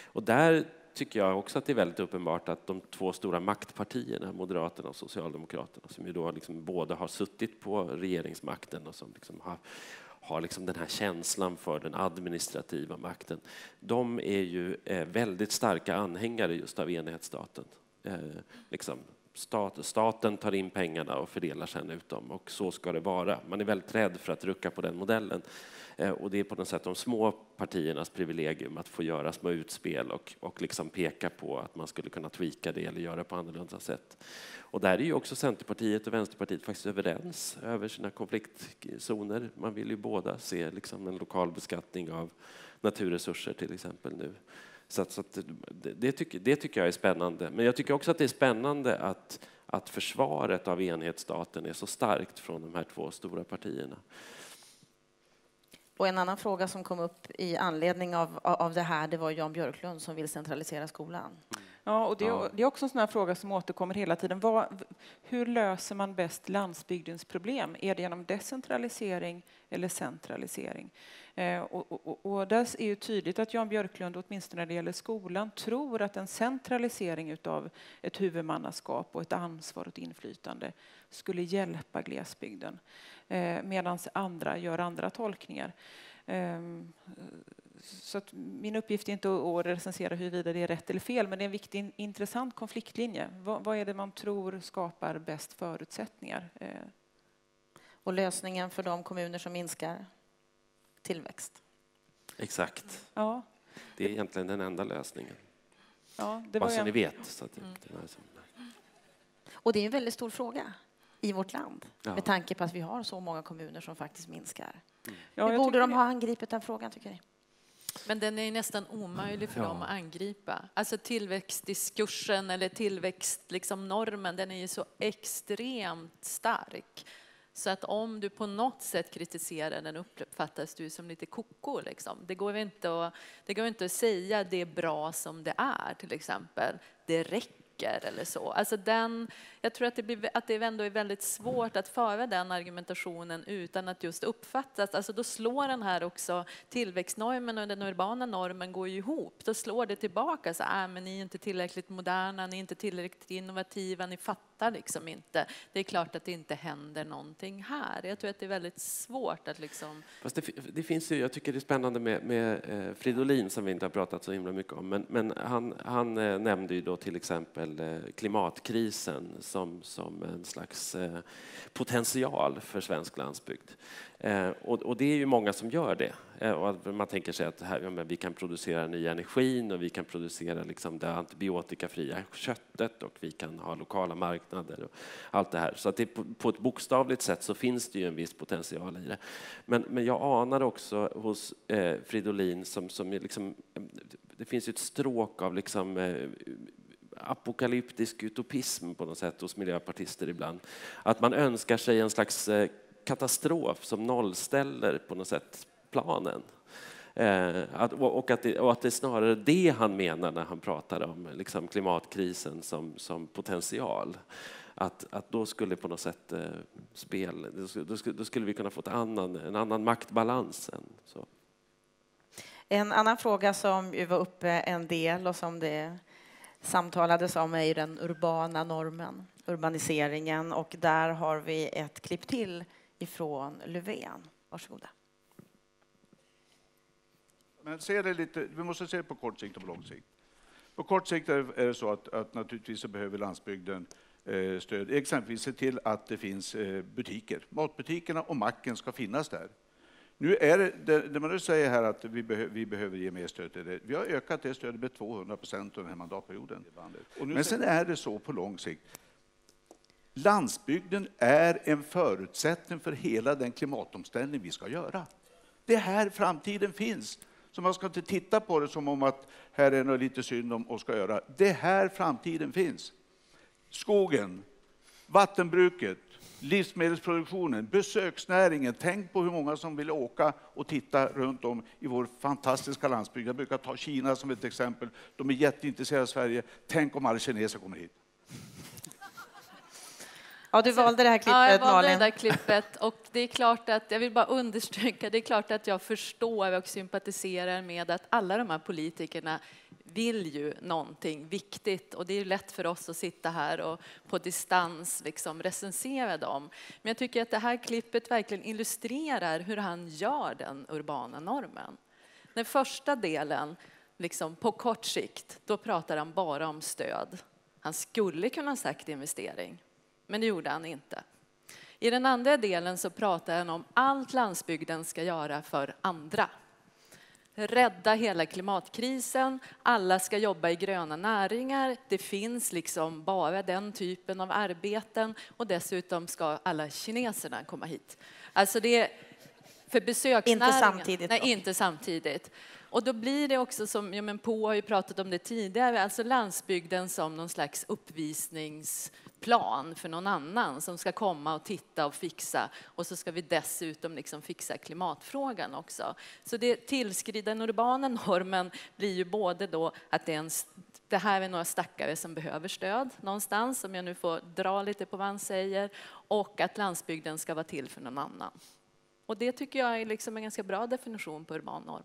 Och där tycker jag också att det är väldigt uppenbart att de två stora maktpartierna, Moderaterna och Socialdemokraterna, som ju då liksom båda har suttit på regeringsmakten och som liksom har, har liksom den här känslan för den administrativa makten, de är ju eh, väldigt starka anhängare just av enhetsstaten. Eh, liksom stat, staten tar in pengarna och fördelar sen ut dem och så ska det vara. Man är väldigt rädd för att rucka på den modellen. Eh, och det är på något sätt de små partiernas privilegium att få göra små utspel och, och liksom peka på att man skulle kunna tweaka det eller göra på annorlunda sätt. Och där är ju också Centerpartiet och Vänsterpartiet faktiskt överens över sina konfliktzoner. Man vill ju båda se liksom en lokal beskattning av naturresurser till exempel nu. Så, att, så att det, det, tycker, det tycker jag är spännande. Men jag tycker också att det är spännande att, att försvaret av enhetsstaten är så starkt från de här två stora partierna. Och en annan fråga som kom upp i anledning av, av det här, det var Jan Björklund som vill centralisera skolan. Ja, och det, är, det är också en sån här fråga som återkommer hela tiden. Vad, hur löser man bäst landsbygdens problem? Är det genom decentralisering eller centralisering? Eh, och, och, och där är ju tydligt att Jan Björklund, åtminstone när det gäller skolan, tror att en centralisering av ett huvudmannaskap och ett ansvar och ett inflytande skulle hjälpa glesbygden. Eh, Medan andra gör andra tolkningar. Ehm, så min uppgift är inte att recensera huruvida det är rätt eller fel, men det är en viktig, intressant konfliktlinje. Vad, vad är det man tror skapar bäst förutsättningar? Eh, och lösningen för de kommuner som minskar tillväxt? Exakt. Ja. Det är egentligen den enda lösningen. Ja, det var Bara så en... ni vet. Så att mm. Och det är en väldigt stor fråga i vårt land ja. med tanke på att vi har så många kommuner som faktiskt minskar. Mm. Ja, Hur borde de ha angripit den frågan, tycker ni? Men den är nästan omöjlig för ja. dem att angripa. Alltså tillväxtdiskursen eller tillväxtnormen, liksom den är ju så extremt stark. Så att om du på något sätt kritiserar den uppfattas du som lite koko. Liksom. Det, går inte att, det går inte att säga det är bra som det är, till exempel. Det räcker tycker eller så. Alltså den, jag tror att det, blir, att det ändå är väldigt svårt att föra den argumentationen utan att just uppfattas. Alltså då slår den här också, tillväxtnormen och den urbana normen går ju ihop. Då slår det tillbaka, så, äh, men ni är inte tillräckligt moderna, ni är inte tillräckligt innovativa, ni fattar liksom inte. Det är klart att det inte händer någonting här. Jag tror att det är väldigt svårt att liksom... Fast det, det finns ju, jag tycker det är spännande med, med eh, Fridolin som vi inte har pratat så himla mycket om, men, men han, han eh, nämnde ju då till exempel eh, klimatkrisen som, som en slags potential för svensk landsbygd. Eh, och, och, det är ju många som gör det. Eh, och man tänker sig att här, ja, vi kan producera ny energin och vi kan producera liksom det antibiotikafria köttet och vi kan ha lokala marknader och allt det här. Så att det, på, på ett bokstavligt sätt så finns det ju en viss potential i det. Men, men jag anar också hos eh, Fridolin som, som liksom, eh, det finns ju ett stråk av liksom, eh, apokalyptisk utopism på något sätt hos miljöpartister ibland. Att man önskar sig en slags eh, katastrof som nollställer på något sätt planen. Eh, att, och, att det, och att det är snarare det han menar när han pratar om liksom, klimatkrisen som, som potential. Att, att då skulle på något sätt eh, spel, då skulle, då skulle vi kunna få ett annan, en annan maktbalans. Än, så. En annan fråga som var uppe en del och som det samtalades om är den urbana normen, urbaniseringen. Och där har vi ett klipp till ifrån Löfven. Varsågoda. Men se det lite, vi måste se på kort sikt och på lång sikt. På kort sikt är det så att, att naturligtvis så behöver landsbygden eh, stöd. Exempelvis se till att det finns eh, butiker. Matbutikerna och macken ska finnas där. Nu är det, det, man nu säger här att vi, behö, vi behöver ge mer stöd till det. Vi har ökat det stödet med 200 procent under den här mandatperioden. Men sen är det så på lång sikt. Landsbygden är en förutsättning för hela den klimatomställning vi ska göra. Det är här framtiden finns. Så man ska inte titta på det som om att här är något lite synd om och ska göra. Det är här framtiden finns. Skogen, vattenbruket, livsmedelsproduktionen, besöksnäringen. Tänk på hur många som vill åka och titta runt om i vår fantastiska landsbygd. Jag brukar ta Kina som ett exempel. De är jätteintresserade av Sverige. Tänk om alla kineser kommer hit. Ja, du valde det här klippet, Ja, jag valde Malin. det där klippet. Och det är klart att, jag vill bara understryka, det är klart att jag förstår och sympatiserar med att alla de här politikerna vill ju någonting viktigt och det är lätt för oss att sitta här och på distans liksom recensera dem. Men jag tycker att det här klippet verkligen illustrerar hur han gör den urbana normen. Den första delen, liksom på kort sikt, då pratar han bara om stöd. Han skulle kunna ha sagt investering, men det gjorde han inte. I den andra delen så pratar han om allt landsbygden ska göra för andra. Rädda hela klimatkrisen, alla ska jobba i gröna näringar, det finns liksom bara den typen av arbeten och dessutom ska alla kineserna komma hit. Alltså det för besöksnäringen. Inte samtidigt. Nej, inte samtidigt. Och då blir det också som, ja men Po har ju pratat om det tidigare, alltså landsbygden som någon slags plan för någon annan som ska komma och titta och fixa och så ska vi dessutom liksom fixa klimatfrågan också. Så det tillskrider den urbana normen blir ju både då att det är en det här är några stackare som behöver stöd någonstans, om jag nu får dra lite på vad han säger, och att landsbygden ska vara till för någon annan. Och det tycker jag är liksom en ganska bra definition på urban norm.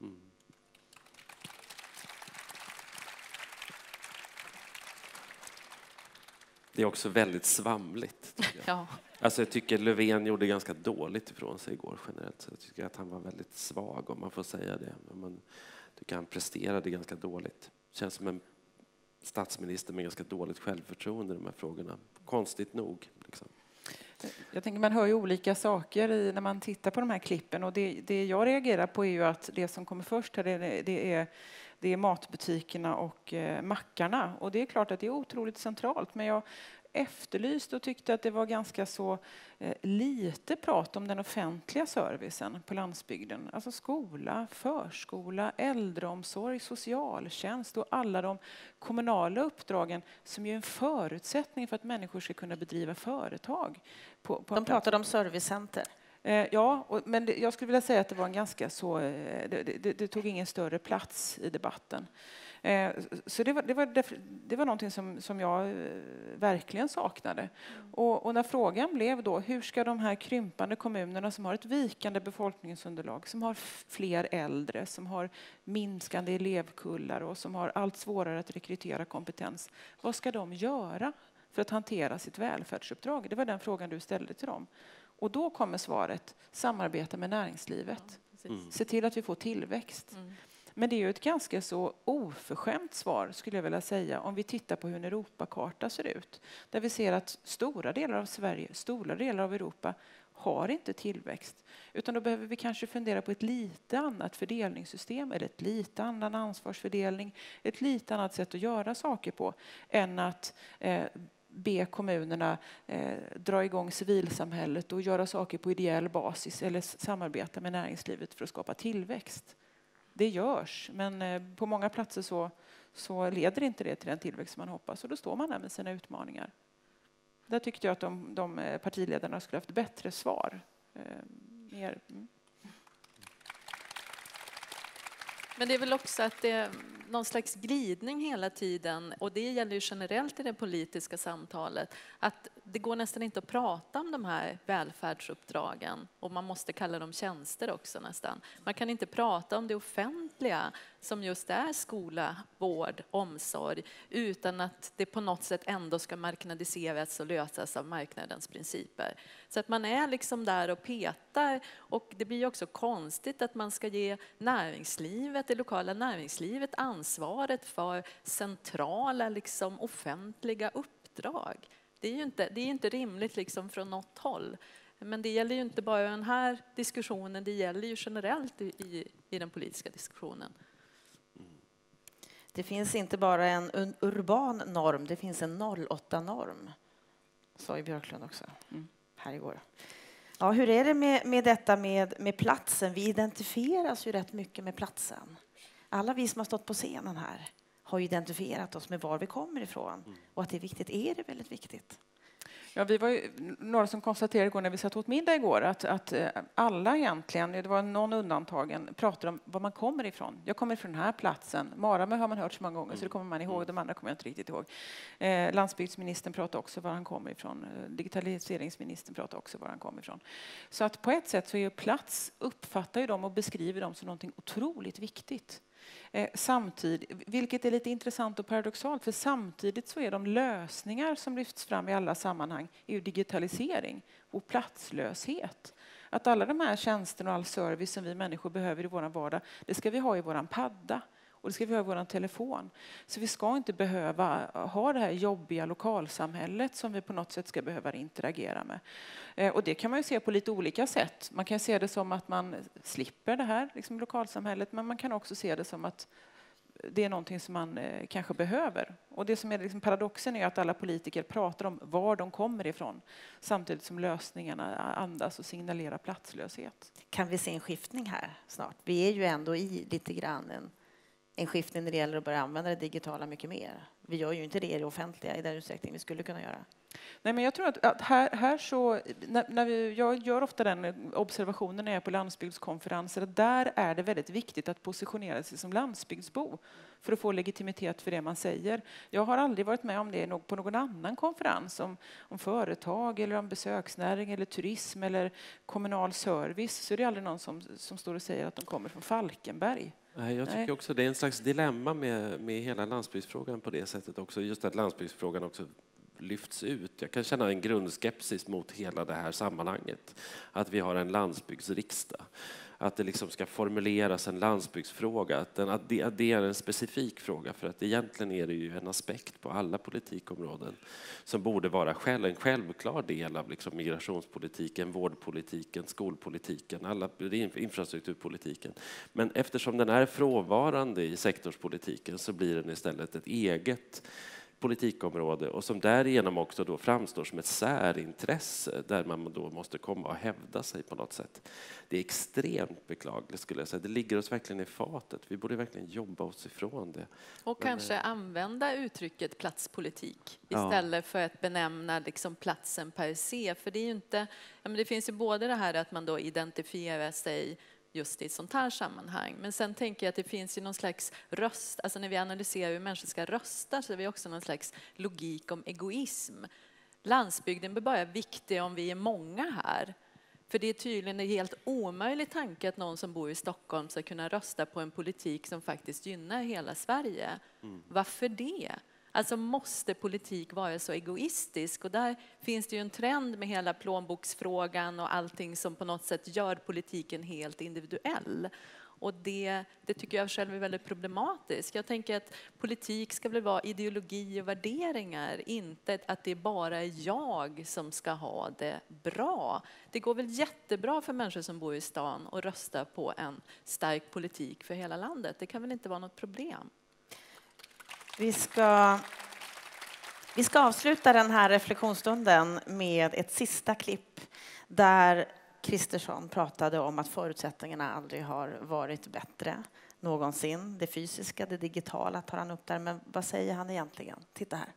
Mm. Det är också väldigt svamligt. Jag. [LAUGHS] Ja. Alltså jag tycker Löfven gjorde ganska dåligt ifrån sig igår generellt. Så jag tycker att han var väldigt svag om man får säga det. Men man tycker han presterade ganska dåligt. Känns som en statsminister med ganska dåligt självförtroende i de här frågorna. Konstigt nog. Liksom. Jag tänker man hör ju olika saker i, när man tittar på de här klippen och det, det jag reagerar på är ju att det som kommer först här det, det är det är matbutikerna och eh, mackarna. Och det är klart att det är otroligt centralt. Men jag efterlyste och tyckte att det var ganska så eh, lite prat om den offentliga servicen på landsbygden. Alltså skola, förskola, äldreomsorg, socialtjänst och alla de kommunala uppdragen som är en förutsättning för att människor ska kunna bedriva företag. På, på de pratade om servicecenter. Eh, ja, men jag skulle vilja säga att det var en ganska så... Eh, det, det, det tog ingen större plats i debatten. Eh, så det var, det var, det var någonting som, som jag verkligen saknade. Och, och, när frågan blev då, hur ska de här krympande kommunerna som har ett vikande befolkningsunderlag, som har fler äldre, som har minskande elevkullar och som har allt svårare att rekrytera kompetens, vad ska de göra för att hantera sitt välfärdsuppdrag? Det var den frågan du ställde till dem. Och då kommer svaret, samarbeta med näringslivet. Ja, Se till att vi får tillväxt. Mm. Men det är ju ett ganska så oförskämt svar, skulle jag vilja säga, om vi tittar på hur en Europakarta ser ut. Där vi ser att stora delar av Sverige, stora delar av Europa har inte tillväxt. Utan då behöver vi kanske fundera på ett lite annat fördelningssystem eller ett lite annan ansvarsfördelning, ett lite annat sätt att göra saker på än att eh, be kommunerna eh, dra igång civilsamhället och göra saker på ideell basis eller samarbeta med näringslivet för att skapa tillväxt. Det görs, men eh, på många platser så, så leder inte det till den tillväxt man hoppas och då står man där med sina utmaningar. Där tyckte jag att de, de eh, partiledarna skulle haft bättre svar. Eh, mer, mm. Men det är väl också att det är någon slags glidning hela tiden och det gäller ju generellt i det politiska samtalet att det går nästan inte att prata om de här välfärdsuppdragen och man måste kalla dem tjänster också nästan. Man kan inte prata om det offentliga som just är skola, vård, omsorg utan att det på något sätt ändå ska marknadiseras och lösas av marknadens principer. Så att man är liksom där och petar och det blir också konstigt att man ska ge näringslivet, det lokala näringslivet ansvaret för centrala liksom offentliga uppdrag. Det är ju inte, det är inte rimligt liksom från något håll. Men det gäller ju inte bara den här diskussionen, det gäller ju generellt i, i den politiska diskussionen. Det finns inte bara en urban norm, det finns en 08-norm, sa ju Björklund också mm. här igår. Ja, hur är det med, med detta med, med platsen? Vi identifieras ju rätt mycket med platsen. Alla vi som har stått på scenen här har identifierat oss med var vi kommer ifrån. Mm. Och att det är viktigt, är det väldigt viktigt. Ja, vi var ju några som konstaterade igår när vi satt åt middag igår att, att eh, alla egentligen, det var någon undantagen, pratade om var man kommer ifrån. Jag kommer från den här platsen. Maramö har man hört så många gånger så det kommer man ihåg. Mm. De andra kommer jag inte riktigt ihåg. Eh, landsbygdsministern pratade också var han kommer ifrån. Eh, digitaliseringsministern pratade också var han kommer ifrån. Så att på ett sätt så är plats, uppfattar ju de och beskriver dem som någonting otroligt viktigt. Eh, samtidigt, vilket är lite intressant och paradoxalt, för samtidigt så är de lösningar som lyfts fram i alla sammanhang är digitalisering och platslöshet. Att alla de här tjänsterna och all service som vi människor behöver i vår vardag, det ska vi ha i vår padda och det ska vi ha i vår telefon. Så vi ska inte behöva ha det här jobbiga lokalsamhället som vi på något sätt ska behöva interagera med. Eh, och det kan man ju se på lite olika sätt. Man kan se det som att man slipper det här liksom lokalsamhället, men man kan också se det som att det är någonting som man eh, kanske behöver. Och det som är liksom paradoxen är att alla politiker pratar om var de kommer ifrån samtidigt som lösningarna andas och signalerar platslöshet. Kan vi se en skiftning här snart? Vi är ju ändå i lite grann en, en skiftning när det gäller att börja använda det digitala mycket mer. Vi gör ju inte det i det offentliga i den utsträckning vi skulle kunna göra. Nej, men jag tror att, att här, här så, när, när vi, jag gör ofta den observationen när jag är på landsbygdskonferenser, att där är det väldigt viktigt att positionera sig som landsbygdsbo för att få legitimitet för det man säger. Jag har aldrig varit med om det på någon annan konferens om, om företag eller om besöksnäring eller turism eller kommunal service så är det aldrig någon som, som står och säger att de kommer från Falkenberg. Nej, jag tycker också det är en slags dilemma med, med hela landsbygdsfrågan på det sättet också. Just att landsbygdsfrågan också lyfts ut. Jag kan känna en grundskepsis mot hela det här sammanhanget. Att vi har en landsbygdsriksdag. Att det liksom ska formuleras en landsbygdsfråga. Att, den, att, det, att det är en specifik fråga. För att egentligen är det ju en aspekt på alla politikområden som borde vara själv, en självklar del av liksom migrationspolitiken, vårdpolitiken, skolpolitiken, alla, infrastrukturpolitiken. Men eftersom den är frånvarande i sektorspolitiken så blir den istället ett eget politikområde och som därigenom också då framstår som ett särintresse där man då måste komma och hävda sig på något sätt. Det är extremt beklagligt skulle jag säga. Det ligger oss verkligen i fatet. Vi borde verkligen jobba oss ifrån det. Och Men, kanske eh, använda uttrycket platspolitik istället ja. för att benämna liksom platsen per se. För det är ju inte, ja, men det finns ju både det här att man då identifierar sig just i ett sånt här sammanhang. Men sen tänker jag att det finns ju någon slags röst, alltså när vi analyserar hur människor ska rösta så är det också någon slags logik om egoism. Landsbygden blir bara viktig om vi är många här. För det är tydligen en helt omöjlig tanke att någon som bor i Stockholm ska kunna rösta på en politik som faktiskt gynnar hela Sverige. Mm. Varför det? Alltså måste politik vara så egoistisk? Och där finns det ju en trend med hela plånboksfrågan och allting som på något sätt gör politiken helt individuell. Och det, det tycker jag själv är väldigt problematiskt. Jag tänker att politik ska väl vara ideologi och värderingar, inte att det bara är jag som ska ha det bra. Det går väl jättebra för människor som bor i stan att rösta på en stark politik för hela landet. Det kan väl inte vara något problem? Vi ska, vi ska avsluta den här reflektionsstunden med ett sista klipp där Kristersson pratade om att förutsättningarna aldrig har varit bättre någonsin. Det fysiska, det digitala tar han upp där. Men vad säger han egentligen? Titta här.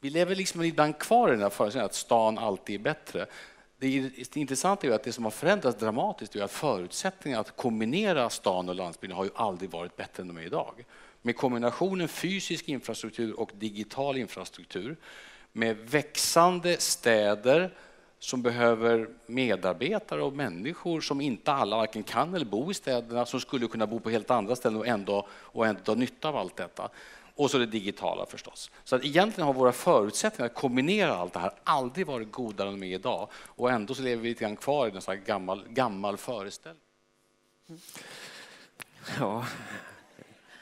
Vi lever liksom ibland kvar i den här föreställningen att stan alltid är bättre. Det intressanta är att det som har förändrats dramatiskt är att förutsättningarna att kombinera stan och landsbygden har ju aldrig varit bättre än de är idag. Med kombinationen fysisk infrastruktur och digital infrastruktur, med växande städer som behöver medarbetare och människor som inte alla varken kan eller bo i städerna, som skulle kunna bo på helt andra ställen och ändå, och ändå dra nytta av allt detta. Och så det digitala förstås. Så att egentligen har våra förutsättningar att kombinera allt det här aldrig varit godare än de är idag. Och ändå så lever vi lite grann kvar i en sån gammal, gammal föreställning. Ja,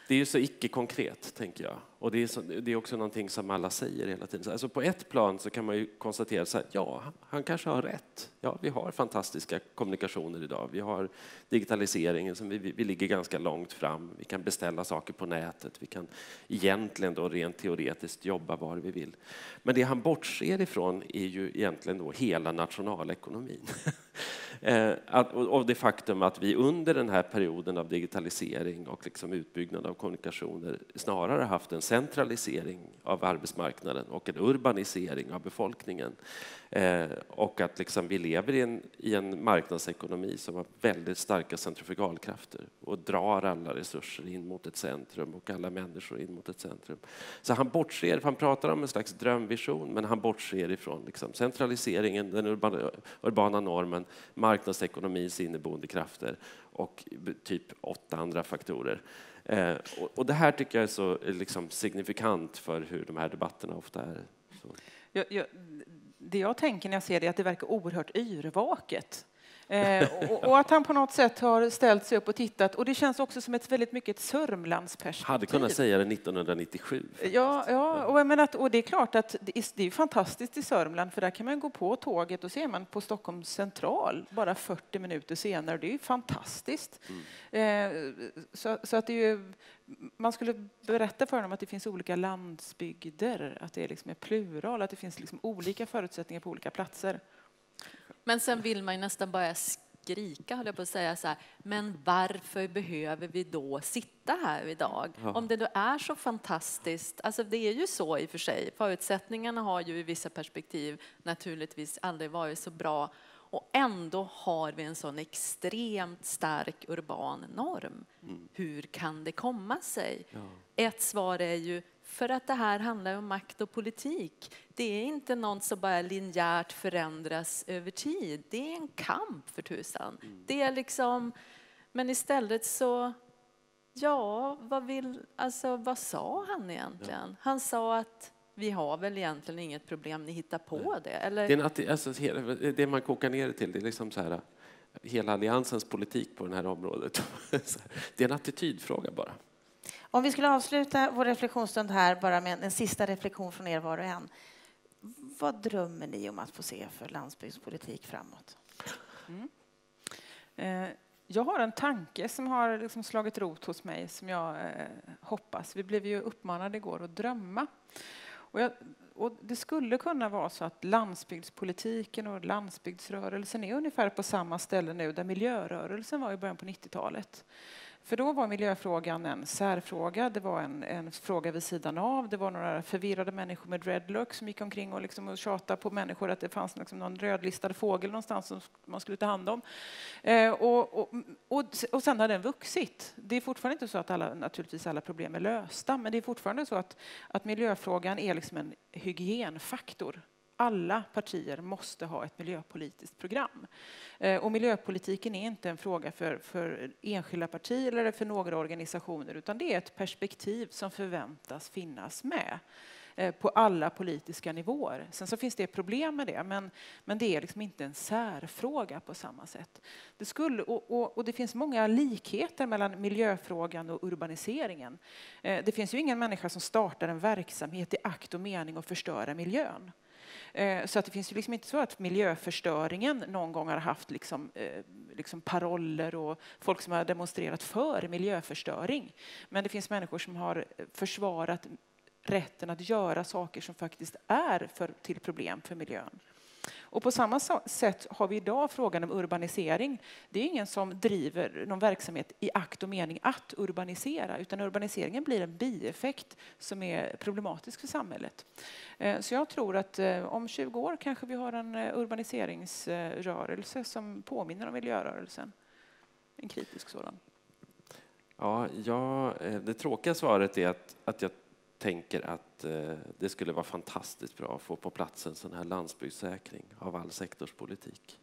det är ju så icke-konkret, tänker jag. Och det är, så, det är, också någonting som alla säger hela tiden. Alltså på ett plan så kan man ju konstatera att ja, han kanske har rätt. Ja, vi har fantastiska kommunikationer idag. Vi har digitaliseringen, som vi, vi ligger ganska långt fram. Vi kan beställa saker på nätet. Vi kan egentligen då rent teoretiskt jobba var vi vill. Men det han bortser ifrån är ju egentligen då hela nationalekonomin. [LAUGHS] Eh, och det faktum att vi under den här perioden av digitalisering och liksom utbyggnad av kommunikationer snarare haft en centralisering av arbetsmarknaden och en urbanisering av befolkningen. Eh, och att liksom vi lever i en, i en marknadsekonomi som har väldigt starka centrifugalkrafter och drar alla resurser in mot ett centrum och alla människor in mot ett centrum. Så han bortser, han pratar om en slags drömvision, men han bortser ifrån liksom centraliseringen, den urbana, urbana normen, marknadsekonomins inneboende krafter och typ åtta andra faktorer. Eh, och, och, det här tycker jag är så eh, liksom, signifikant för hur de här debatterna ofta är. Jag, jag, det jag tänker när jag ser det är att det verkar oerhört yrvaket. Eh, och, och, att han på något sätt har ställt sig upp och tittat. Och det känns också som ett väldigt mycket ett Sörmlandsperspektiv. Hade kunnat säga det 1997. Ja, ja och, menar att, och det är klart att det är, det är fantastiskt i Sörmland för där kan man gå på tåget och så är man på Stockholms central bara 40 minuter senare. Det är ju fantastiskt. Mm. Eh, så, så, att det är ju, man skulle berätta för dem att det finns olika landsbygder, att det liksom är plural, att det finns liksom olika förutsättningar på olika platser. Men sen vill man ju nästan bara skrika, höll jag på att säga så här, men varför behöver vi då sitta här idag? Ja. Om det då är så fantastiskt, alltså det är ju så i och för sig, förutsättningarna har ju i vissa perspektiv naturligtvis aldrig varit så bra och ändå har vi en sån extremt stark urban norm. Mm. Hur kan det komma sig? Ja. Ett svar är ju för att det här handlar om makt och politik. Det är inte något som bara linjärt förändras över tid. Det är en kamp för tusan. Mm. Det är liksom, men istället så, ja, vad vill, alltså vad sa han egentligen? Ja. Han sa att vi har väl egentligen inget problem, ni hittar på Nej. det. Eller? Det, är alltså, det man kokar ner det till, det är liksom så här, hela alliansens politik på det här området. [LAUGHS] Det är en attitydfråga bara. Om vi skulle avsluta vår reflektionsstund här bara med en sista reflektion från er var och en. Vad drömmer ni om att få se för landsbygdspolitik framåt? Mm. Eh, jag har en tanke som har liksom slagit rot hos mig som jag eh, hoppas. Vi blev ju uppmanade igår att drömma. Och, jag, och det skulle kunna vara så att landsbygdspolitiken och landsbygdsrörelsen är ungefär på samma ställe nu där miljörörelsen var i början på 90-talet. För då var miljöfrågan en särfråga, det var en, en, fråga vid sidan av. Det var några förvirrade människor med dreadlocks som gick omkring och, liksom och tjatade på människor att det fanns liksom någon rödlistad fågel någonstans som man skulle ta hand om. Eh, och, och, och, och sen har den vuxit. Det är fortfarande inte så att alla, naturligtvis alla problem är lösta, men det är fortfarande så att, att miljöfrågan är liksom en hygienfaktor alla partier måste ha ett miljöpolitiskt program. Eh, och miljöpolitiken är inte en fråga för, för enskilda partier eller för några organisationer utan det är ett perspektiv som förväntas finnas med eh, på alla politiska nivåer. Sen så finns det problem med det, men, men det är liksom inte en särfråga på samma sätt. Det, skulle, och, och, och det finns många likheter mellan miljöfrågan och urbaniseringen. Eh, det finns ju ingen människa som startar en verksamhet i akt och mening att förstöra miljön. Eh, så att det finns ju liksom inte så att miljöförstöringen någon gång har haft liksom, eh, liksom paroller och folk som har demonstrerat för miljöförstöring. Men det finns människor som har försvarat rätten att göra saker som faktiskt är för, till problem för miljön. Och på samma sätt har vi idag frågan om urbanisering. Det är ingen som driver någon verksamhet i akt och mening att urbanisera, utan urbaniseringen blir en bieffekt som är problematisk för samhället. Eh, så jag tror att eh, om 20 år kanske vi har en eh, urbaniseringsrörelse som påminner om miljörörelsen. En kritisk sådan. Ja, ja, det tråkiga svaret är att, att jag tänker att eh, det skulle vara fantastiskt bra att få på plats en sån här landsbygdssäkring av all sektorspolitik.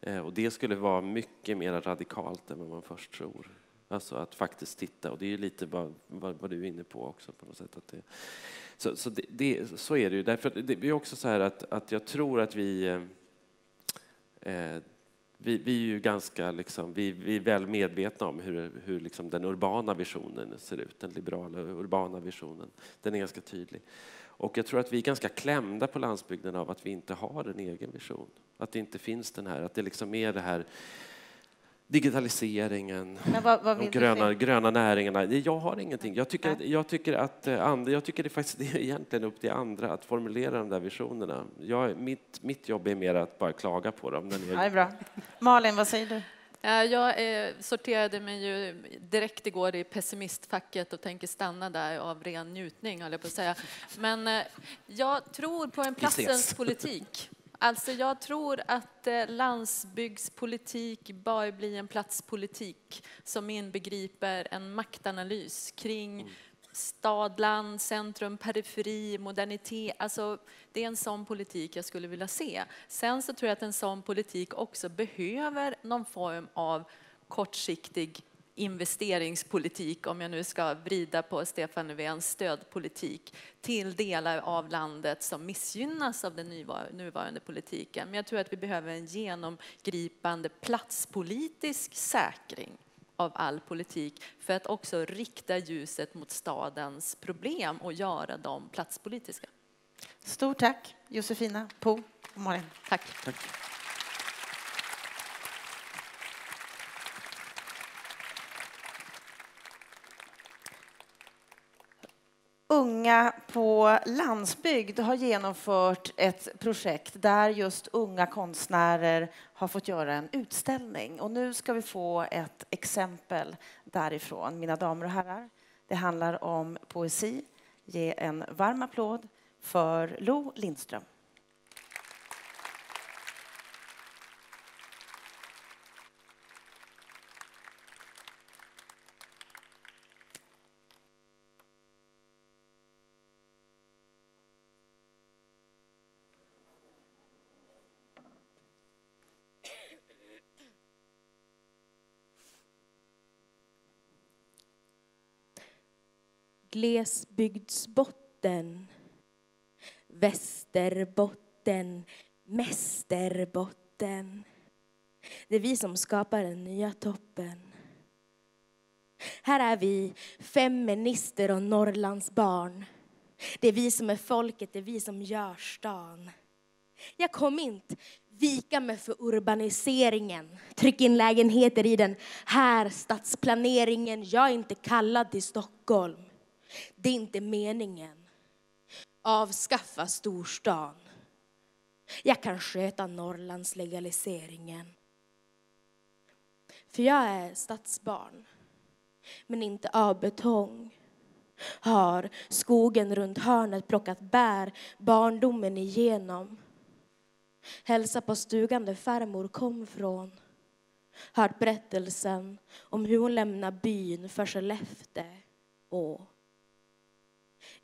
Eh, och det skulle vara mycket mer radikalt än vad man först tror. Alltså att faktiskt titta, och det är ju lite vad, vad, vad du är inne på också på något sätt. Att det, så, så, det, det, så är det ju. Därför det är också så här att, att jag tror att vi eh, eh vi, vi, är ju ganska liksom, vi, vi, är väl medvetna om hur, hur liksom den urbana visionen ser ut, den liberala urbana visionen. Den är ganska tydlig. Och jag tror att vi är ganska klämda på landsbygden av att vi inte har en egen vision. Att det inte finns den här, att det liksom är det här digitaliseringen, vad, vad de gröna, gröna näringarna. Jag har ingenting. Jag tycker, att, jag tycker att eh, jag tycker det faktiskt [LAUGHS] det är egentligen upp till andra att formulera de där visionerna. Jag, mitt, mitt jobb är mer att bara klaga på dem. Den är... Ja, det är bra. Malin, vad säger du? Jag eh, sorterade mig ju direkt igår i pessimistfacket och tänker stanna där av ren njutning, jag på att säga. Men eh, jag tror på en platsens politik. Alltså jag tror att eh, landsbygdspolitik bör bli en platspolitik som inbegriper en maktanalys kring mm. stad, land, centrum, periferi, modernitet. Alltså, det är en sån politik jag skulle vilja se. Sen så tror jag att en sån politik också behöver någon form av kortsiktig investeringspolitik, om jag nu ska vrida på Stefan Löfvens stödpolitik, till delar av landet som missgynnas av den nuvarande politiken. Men jag tror att vi behöver en genomgripande platspolitisk säkring av all politik för att också rikta ljuset mot stadens problem och göra dem platspolitiska. Stort tack Josefina Po och Malin. Tack. Tack. Unga på landsbygd har genomfört ett projekt där just unga konstnärer har fått göra en utställning. Och nu ska vi få ett exempel därifrån, mina damer och herrar. Det handlar om poesi. Ge en varm applåd för Lo Lindström. Glesbygdsbotten. Västerbotten, Mästerbotten. Det är vi som skapar den nya toppen. Här är vi, feminister och Norrlands barn. Det är vi som är folket, det är vi som gör stan. Jag kommer inte vika mig för urbaniseringen. Tryck in lägenheter i den här stadsplaneringen. Jag är inte kallad till Stockholm. Det är inte meningen. Avskaffa storstan. Jag kan sköta Norrlands legaliseringen. För jag är stadsbarn, men inte av betong. Har skogen runt hörnet plockat bär barndomen igenom. Hälsa på stugan där farmor kom från. Hört berättelsen om hur hon lämnade byn för Skellefteå och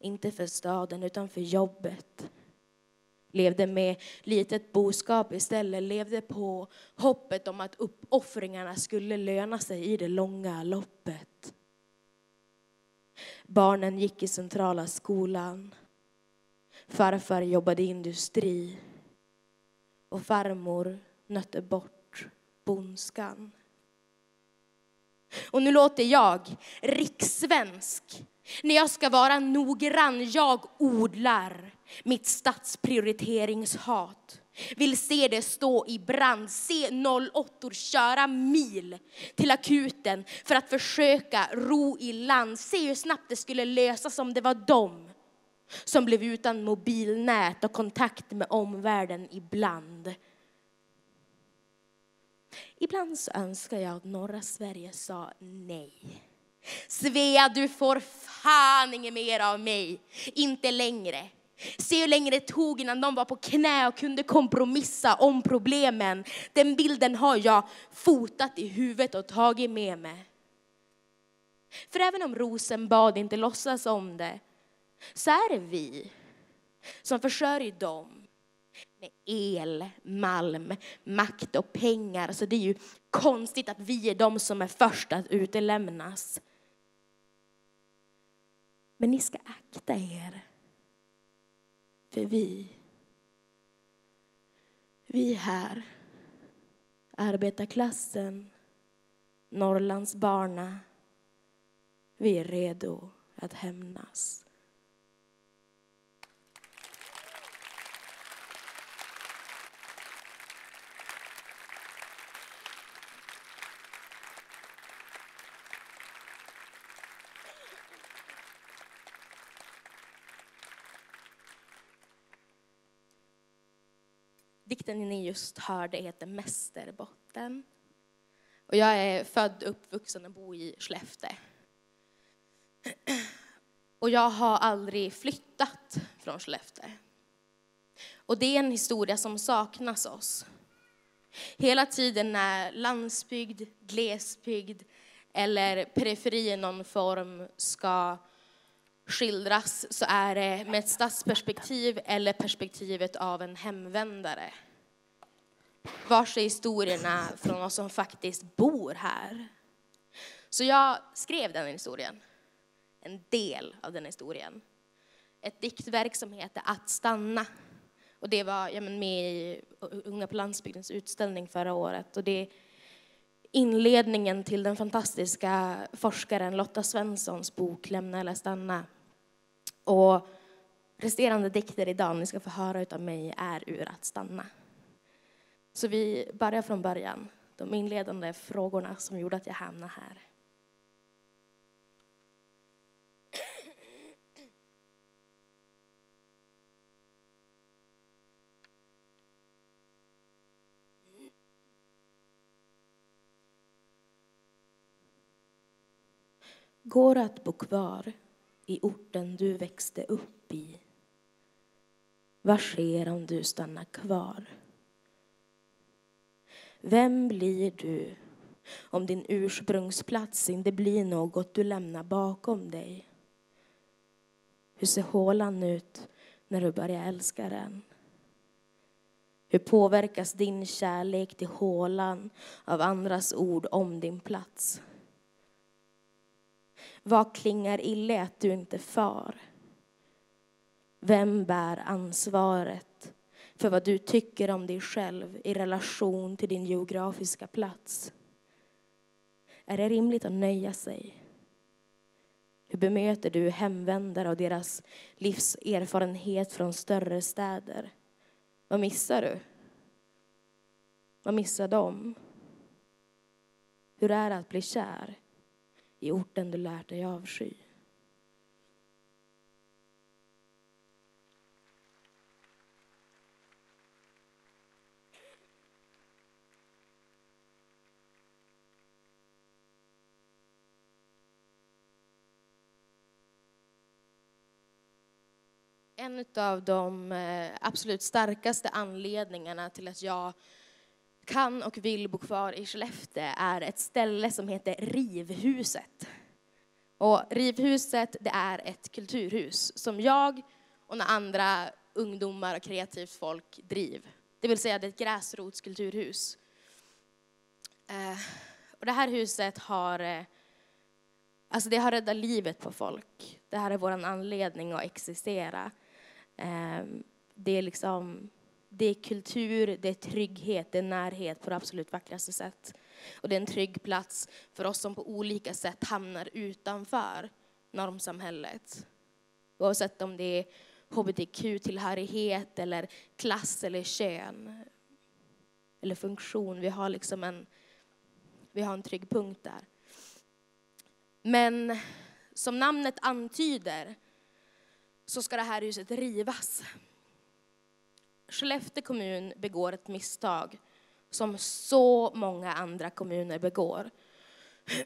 inte för staden utan för jobbet. Levde med litet boskap istället, levde på hoppet om att uppoffringarna skulle löna sig i det långa loppet. Barnen gick i centrala skolan. Farfar jobbade i industri. Och farmor nötte bort bondskan. Och nu låter jag rikssvensk när jag ska vara noggrann, jag odlar mitt stadsprioriteringshat. Vill se det stå i brand, se 08 köra mil till akuten för att försöka ro i land. Se hur snabbt det skulle lösas om det var dem som blev utan mobilnät och kontakt med omvärlden ibland. Ibland så önskar jag att norra Sverige sa nej. Svea, du får fan inget mer av mig. Inte längre. Se hur länge det tog innan de var på knä och kunde kompromissa om problemen. Den bilden har jag fotat i huvudet och tagit med mig. För även om Rosenbad inte låtsas om det, så är det vi som försörjer dem med el, malm, makt och pengar. Så det är ju konstigt att vi är de som är först att utelämnas. Men ni ska akta er. För vi, vi här, arbetarklassen, Norrlands barna, vi är redo att hämnas. Dikten ni just hörde heter Mästerbotten. Och jag är född, uppvuxen och bor i Skellefteå. Och jag har aldrig flyttat från Skellefteå. Och det är en historia som saknas oss. Hela tiden när landsbygd, glesbygd eller periferi i någon form ska skildras så är det med ett stadsperspektiv eller perspektivet av en hemvändare. Vars är historierna från oss som faktiskt bor här? Så jag skrev den historien, en del av den historien. Ett diktverk som heter Att stanna. Och det var ja, med i Unga på landsbygdens utställning förra året. Och det är inledningen till den fantastiska forskaren Lotta Svenssons bok Lämna eller stanna. Och resterande dikter idag, ni ska få höra av mig, är ur Att stanna. Så vi börjar från början, de inledande frågorna som gjorde att jag hamnade här. Går att bo kvar i orten du växte upp i? Vad sker om du stannar kvar? Vem blir du om din ursprungsplats inte blir något du lämnar bakom dig? Hur ser hålan ut när du börjar älska den? Hur påverkas din kärlek till hålan av andras ord om din plats? Vad klingar illa att du inte far? Vem bär ansvaret för vad du tycker om dig själv i relation till din geografiska plats? Är det rimligt att nöja sig? Hur bemöter du hemvändare och deras livserfarenhet från större städer? Vad missar du? Vad missar de? Hur är det att bli kär i orten du lärt dig avsky? En av de eh, absolut starkaste anledningarna till att jag kan och vill bo kvar i Skellefteå är ett ställe som heter Rivhuset. Och Rivhuset det är ett kulturhus som jag och några andra ungdomar och kreativt folk driver. Det vill säga det är ett gräsrotskulturhus. Eh, och det här huset har, eh, alltså det har räddat livet på folk. Det här är vår anledning att existera. Eh, det är liksom, det är kultur, det är trygghet, det är närhet på det absolut vackraste sätt. Och det är en trygg plats för oss som på olika sätt hamnar utanför normsamhället. Oavsett om det är hbtq-tillhörighet eller klass eller kön eller funktion. Vi har liksom en, vi har en trygg punkt där. Men som namnet antyder så ska det här huset rivas. Skellefteå kommun begår ett misstag som så många andra kommuner begår.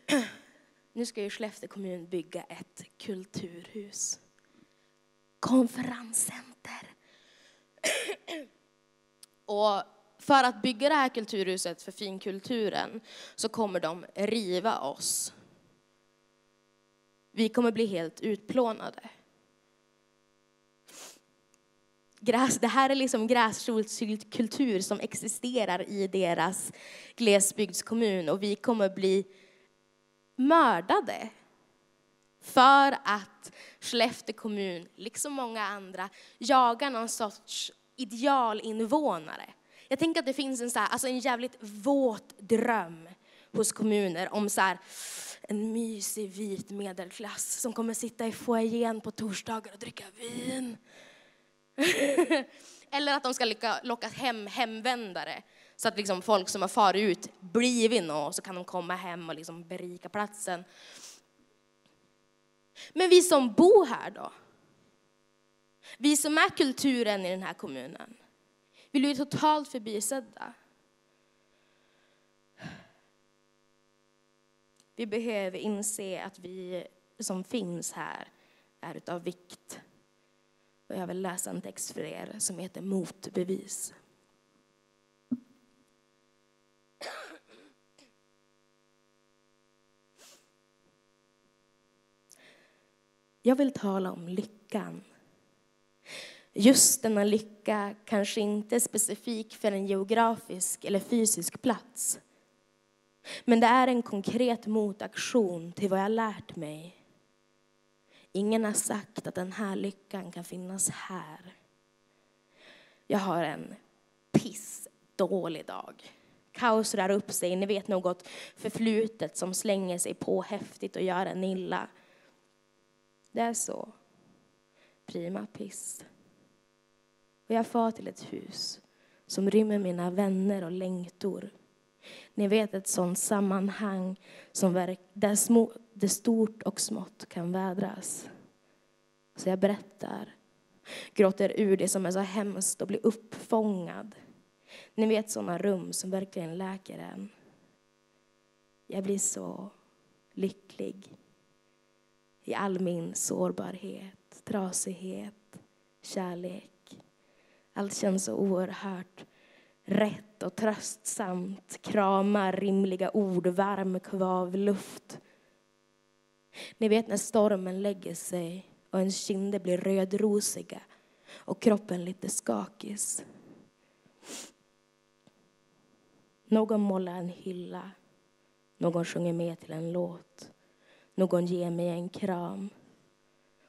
[CLEARS THROAT] Nu ska ju Skellefteå kommun bygga ett kulturhus. Konferenscenter. [CLEARS THROAT] Och för att bygga det här kulturhuset för finkulturen så kommer de riva oss. Vi kommer bli helt utplånade gräs, det här är liksom gräsrotskultur som existerar i deras glesbygdskommun och vi kommer bli mördade för att Skellefteå kommun, liksom många andra, jagar någon sorts idealinvånare. Jag tänker att det finns en, så här, alltså en jävligt våt dröm hos kommuner om så här, en mysig vit medelklass som kommer sitta i foajén på torsdagar och dricka vin [LAUGHS] Eller att de ska locka hem hemvändare. Så att liksom folk som har farit ut, blivit något, så kan de komma hem och liksom berika platsen. Men vi som bor här då? Vi som är kulturen i den här kommunen. Vi blir totalt förbisedda. Vi behöver inse att vi som finns här är utav vikt. Och jag vill läsa en text för er som heter Motbevis. Jag vill tala om lyckan. Just denna lycka kanske inte är specifik för en geografisk eller fysisk plats. Men det är en konkret motaktion till vad jag lärt mig. Ingen har sagt att den här lyckan kan finnas här. Jag har en pissdålig dag. Kaos rör upp sig, ni vet något förflutet som slänger sig på häftigt och gör en illa. Det är så. Prima piss. Och jag far till ett hus som rymmer mina vänner och längtor. Ni vet ett sånt sammanhang som där, små, det stort och smått kan vädras. Så jag berättar, gråter ur det som är så hemskt och blir uppfångad. Ni vet sådana rum som verkligen läker en. Jag blir så lycklig i all min sårbarhet, trasighet, kärlek. Allt känns så oerhört rätt och tröstsamt. Kramar, rimliga ord, varm kvav-luft. Ni vet när stormen lägger sig och ens kinder blir rödrosiga och kroppen lite skakis. Någon målar en hylla, någon sjunger med till en låt, någon ger mig en kram.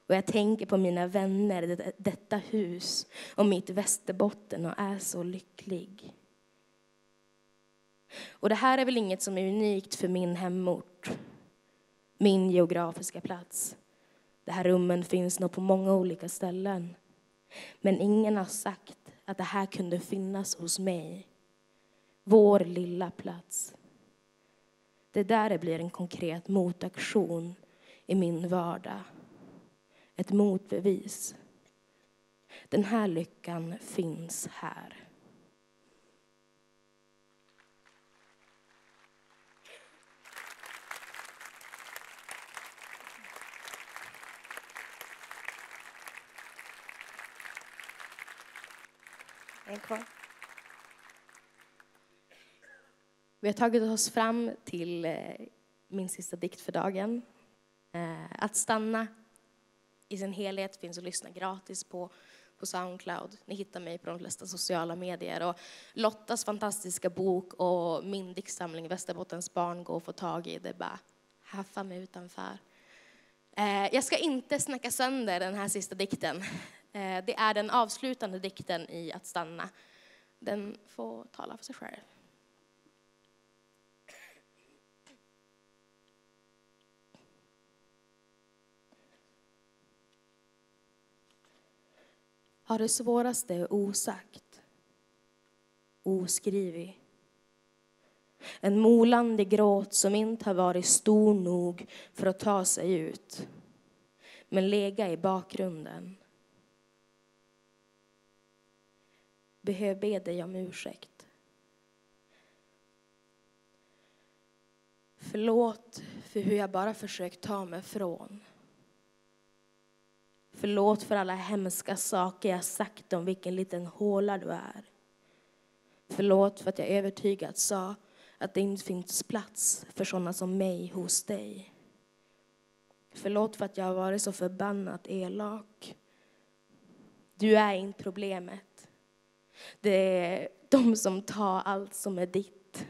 Och jag tänker på mina vänner, detta hus och mitt Västerbotten och är så lycklig. Och det här är väl inget som är unikt för min hemort, min geografiska plats. Det här rummen finns nog på många olika ställen. Men ingen har sagt att det här kunde finnas hos mig. Vår lilla plats. Det där det blir en konkret motaktion i min vardag ett motbevis. Den här lyckan finns här. En kvar. Vi har tagit oss fram till eh, min sista dikt för dagen. Eh, att stanna i sin helhet finns att lyssna gratis på, på Soundcloud. Ni hittar mig på de flesta sociala medier. Och Lottas fantastiska bok och min diktsamling Västerbottens barn går att få tag i. Det är bara haffa mig utanför. Eh, jag ska inte snacka sönder den här sista dikten. Eh, det är den avslutande dikten i Att stanna. Den får tala för sig själv. har det svåraste osagt, oskrivig. En molande gråt som inte har varit stor nog för att ta sig ut, men lega i bakgrunden. Behöver be dig om ursäkt. Förlåt för hur jag bara försökt ta mig från. Förlåt för alla hemska saker jag sagt om vilken liten håla du är. Förlåt för att jag övertygat sa att det inte finns plats för sådana som mig hos dig. Förlåt för att jag har varit så förbannat elak. Du är inte problemet. Det är de som tar allt som är ditt.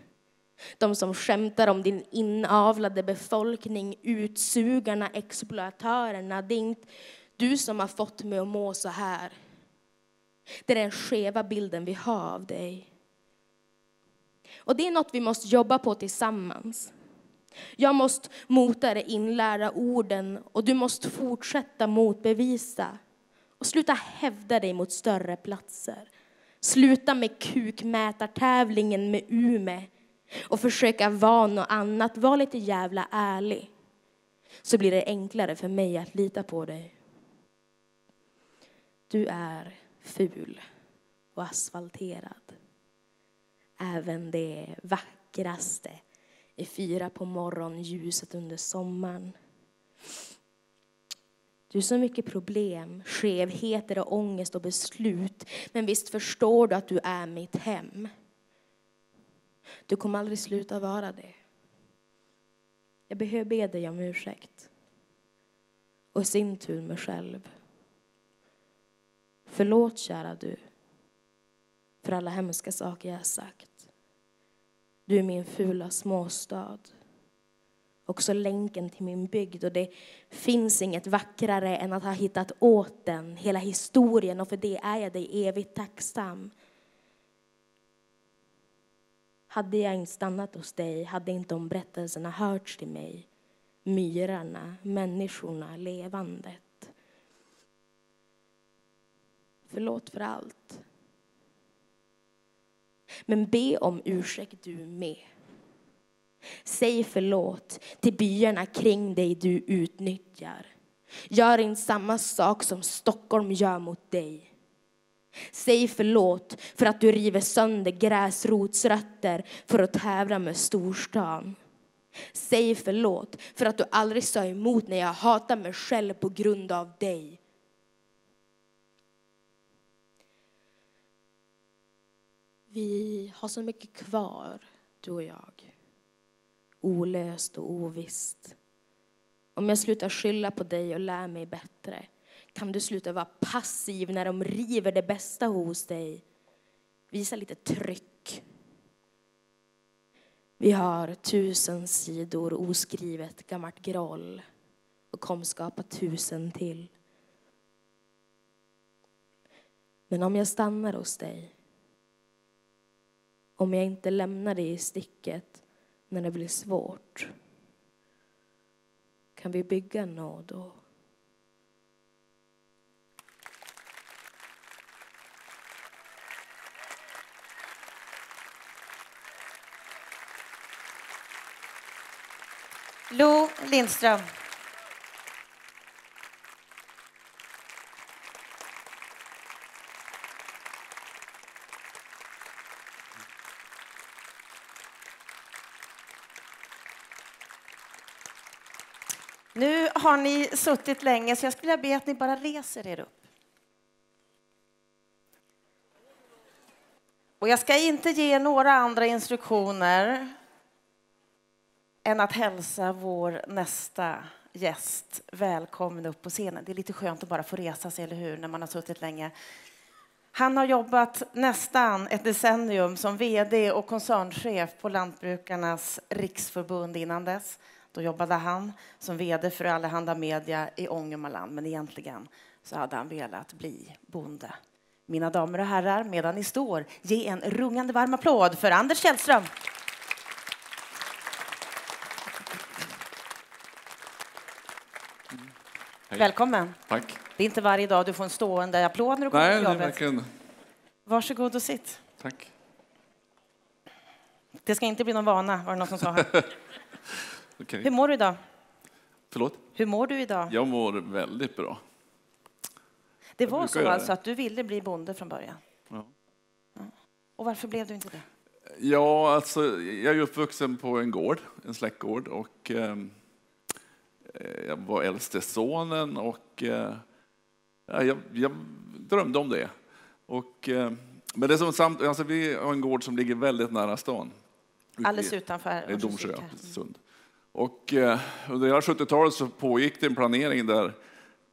De som skämtar om din inavlade befolkning, utsugarna, exploatörerna. Det är inte du som har fått mig att må så här. Det är den skeva bilden vi har av dig. Och det är något vi måste jobba på tillsammans. Jag måste mota de inlärda orden och du måste fortsätta motbevisa. Och sluta hävda dig mot större platser. Sluta med kukmätartävlingen med Ume och försöka vara något annat. Var lite jävla ärlig. Så blir det enklare för mig att lita på dig. Du är ful och asfalterad. Även det vackraste i fyra på morgonljuset under sommaren. Du har så mycket problem, skevheter och ångest och beslut. Men visst förstår du att du är mitt hem. Du kommer aldrig sluta vara det. Jag behöver be dig om ursäkt. Och i sin tur mig själv. Förlåt, kära du, för alla hemska saker jag har sagt. Du är min fula småstad. Också länken till min bygd och det finns inget vackrare än att ha hittat åt den, hela historien och för det är jag dig evigt tacksam. Hade jag inte stannat hos dig hade inte de berättelserna hörts till mig. Myrarna, människorna, levandet. Förlåt för allt. Men be om ursäkt du med. Säg förlåt till byarna kring dig du utnyttjar. Gör inte samma sak som Stockholm gör mot dig. Säg förlåt för att du river sönder gräsrotsrötter för att tävla med storstan. Säg förlåt för att du aldrig sa emot när jag hatar mig själv på grund av dig. Vi har så mycket kvar, du och jag. Olöst och ovisst. Om jag slutar skylla på dig och lär mig bättre kan du sluta vara passiv när de river det bästa hos dig. Visa lite tryck. Vi har tusen sidor oskrivet gammalt groll och kom skapa tusen till. Men om jag stannar hos dig, om jag inte lämnar dig i sticket när det blir svårt, kan vi bygga nåd och Lo Lindström. Nu har ni suttit länge, så jag skulle vilja be att ni bara reser er upp. Och jag ska inte ge några andra instruktioner än att hälsa vår nästa gäst välkommen upp på scenen. Det är lite skönt att bara få resa sig, eller hur, när man har suttit länge. Han har jobbat nästan ett decennium som vd och koncernchef på Lantbrukarnas riksförbund innan dess. Då jobbade han som vd för Allehanda Media i Ångermanland, men egentligen så hade han velat bli bonde. Mina damer och herrar, medan ni står, ge en rungande varm applåd för Anders Källström. Hej. Välkommen. Tack. Det är inte varje dag du får en stående applåd när du kommer Nej, till jobbet. verkligen... Varsågod och sitt. Tack. Det ska inte bli någon vana, var det någon som sa. Här. [LAUGHS] Okej. Hur mår du idag? Förlåt? Hur mår du idag? Jag mår väldigt bra. Det jag var så alltså att du ville bli bonde från början? Ja. Och varför blev du inte det? Ja, alltså, jag är uppvuxen på en gård, en släktgård. Och, ehm, eh, jag var äldste sonen och eh, ja, jag, jag drömde om det. Och, eh, men det är som samt, alltså, vi har en gård som ligger väldigt nära stan. Alldeles utanför i Domsjö. Sund. Och eh, under hela 70-talet så pågick det en planering där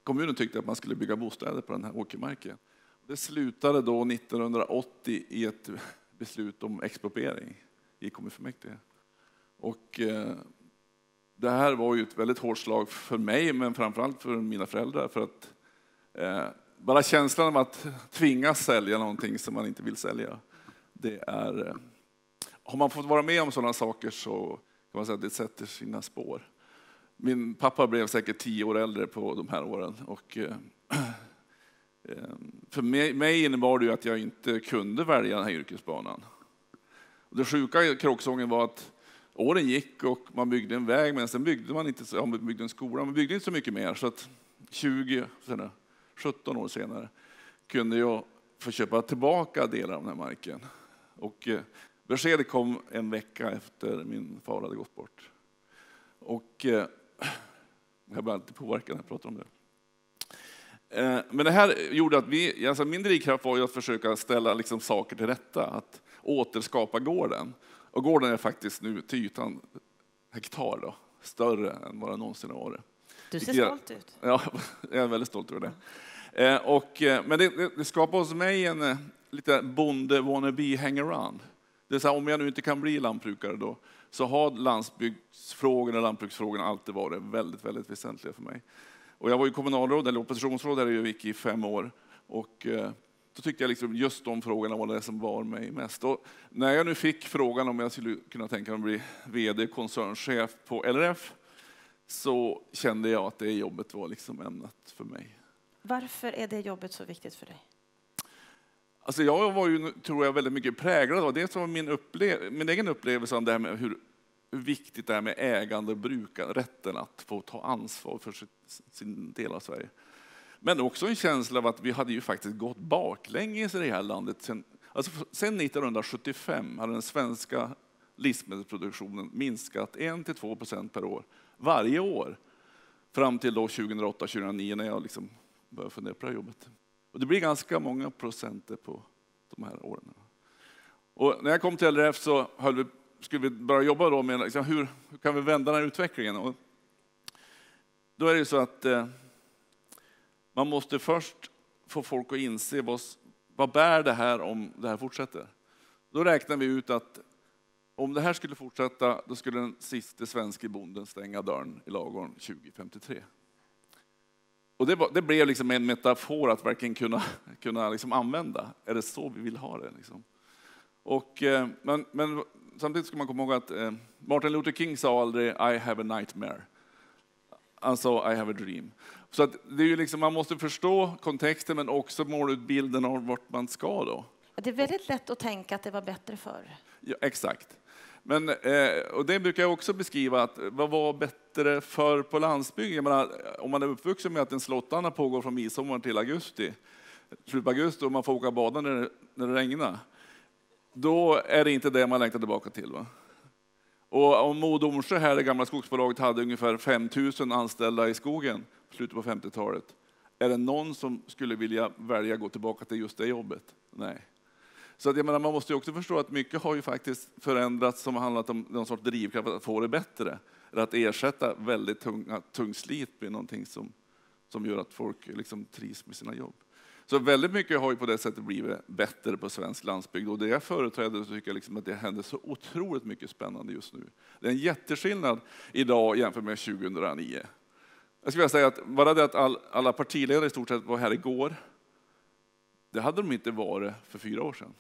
kommunen tyckte att man skulle bygga bostäder på den här åkermarken. Det slutade då 1980 i ett beslut om expropriering i kommunfullmäktige. Och eh, det här var ju ett väldigt hårt slag för mig, men framförallt för mina föräldrar. För att eh, bara känslan av att tvingas sälja någonting som man inte vill sälja, det är eh, har man fått vara med om sådana saker så kan man säga det sätter sina spår. Min pappa blev säkert tio år äldre på de här åren. Och, eh, [CLEARS THROAT] eh, för mig, mig innebar det ju att jag inte kunde välja den här yrkesbanan. Och det sjuka i kråksången var att åren gick och man byggde en väg, men sen byggde man inte ja, man byggde en skola, man byggde inte så mycket mer. Så att 20, senare, 17 år senare kunde jag få köpa tillbaka delar av den här marken. Och eh, beskedet kom en vecka efter min far hade gått bort. Och eh, jag blir alltid påverkad när jag pratar om det. Eh, Men det här gjorde att vi, alltså min drivkraft var ju att försöka ställa liksom saker till rätta, att återskapa gården. Och gården är faktiskt nu till ytan hektar då, större än vad den någonsin har varit. Du ser jag- stolt ut. Ja, [LAUGHS] jag är väldigt stolt över det. Eh, Och, eh, men det, det, det skapar hos mig en eh, lite bonde wannabe hangaround. Det är så här, om jag nu inte kan bli lantbrukare då, så har landsbygdsfrågorna och lantbruksfrågorna alltid varit väldigt, väldigt väsentliga för mig. Och jag var ju kommunalråd, eller oppositionsråd där i Övik i fem år. Och eh, då tyckte jag liksom just de frågorna var det som var mig mest. Och när jag nu fick frågan om jag skulle kunna tänka mig att bli VD, koncernchef på LRF, så kände jag att det jobbet var liksom ämnat för mig. Varför är det jobbet så viktigt för dig? Alltså jag var ju, tror jag, väldigt mycket präglad av det som var min, upple min egen upplevelse av det här med hur, hur viktigt det är med ägande och brukande, rätten att få ta ansvar för sin del av Sverige. Men också en känsla av att vi hade ju faktiskt gått baklänges i det här landet. Sen, alltså sen 1975 hade den svenska livsmedelsproduktionen minskat 1-2 procent per år varje år fram till 2008-2009 när jag liksom började fundera på det här jobbet. Och det blir ganska många procenter på de här åren. Och när jag kom till LRF så vi, skulle vi börja jobba då med liksom, hur, hur, kan vi vända den här utvecklingen. Och då är det så att eh, man måste först få folk att inse vad, vad bär det här om det här fortsätter. Då räknar vi ut att om det här skulle fortsätta, då skulle den sista svenska bonden stänga dörren i lagorn 2053. Och det, var, det, blev liksom en metafor att verkligen kunna, kunna liksom använda. Är det så vi vill ha det? Liksom? Och, eh, men, men, samtidigt ska man komma ihåg att eh, Martin Luther King sa aldrig I have a nightmare. Han sa I have a dream. Så det är ju liksom, man måste förstå kontexten men också måla ut bilden av vart man ska. Då. Det är väldigt lätt att tänka att det var bättre förr. Ja, exakt. Men, eh, och det brukar jag också beskriva, att eh, vad var bättre för på landsbygden? Menar, eh, om man är uppvuxen med att en slåttarna pågår från midsommar till augusti, slutet på augusti och man får åka och bada när det, när det regnar, då är det inte det man längtar tillbaka till. Va? Och om Mo Domsjö här, det gamla skogsbolaget, hade ungefär 5 000 anställda i skogen i slutet på 50-talet, är det någon som skulle vilja välja att gå tillbaka till just det jobbet? Nej. Så att jag menar, man måste ju också förstå att mycket har ju faktiskt förändrats som har handlat om någon sorts drivkraft att få det bättre. Eller att ersätta väldigt tunga, tung slit med någonting som, som gör att folk liksom trivs med sina jobb. Så väldigt mycket har ju på det sättet blivit bättre på svensk landsbygd. Och det jag företräder så tycker jag liksom att det händer så otroligt mycket spännande just nu. Det är en jätteskillnad idag jämfört med 2009. Jag skulle vilja säga att bara det att all, alla partiledare i stort sett var här igår, det hade de inte varit för fyra år sedan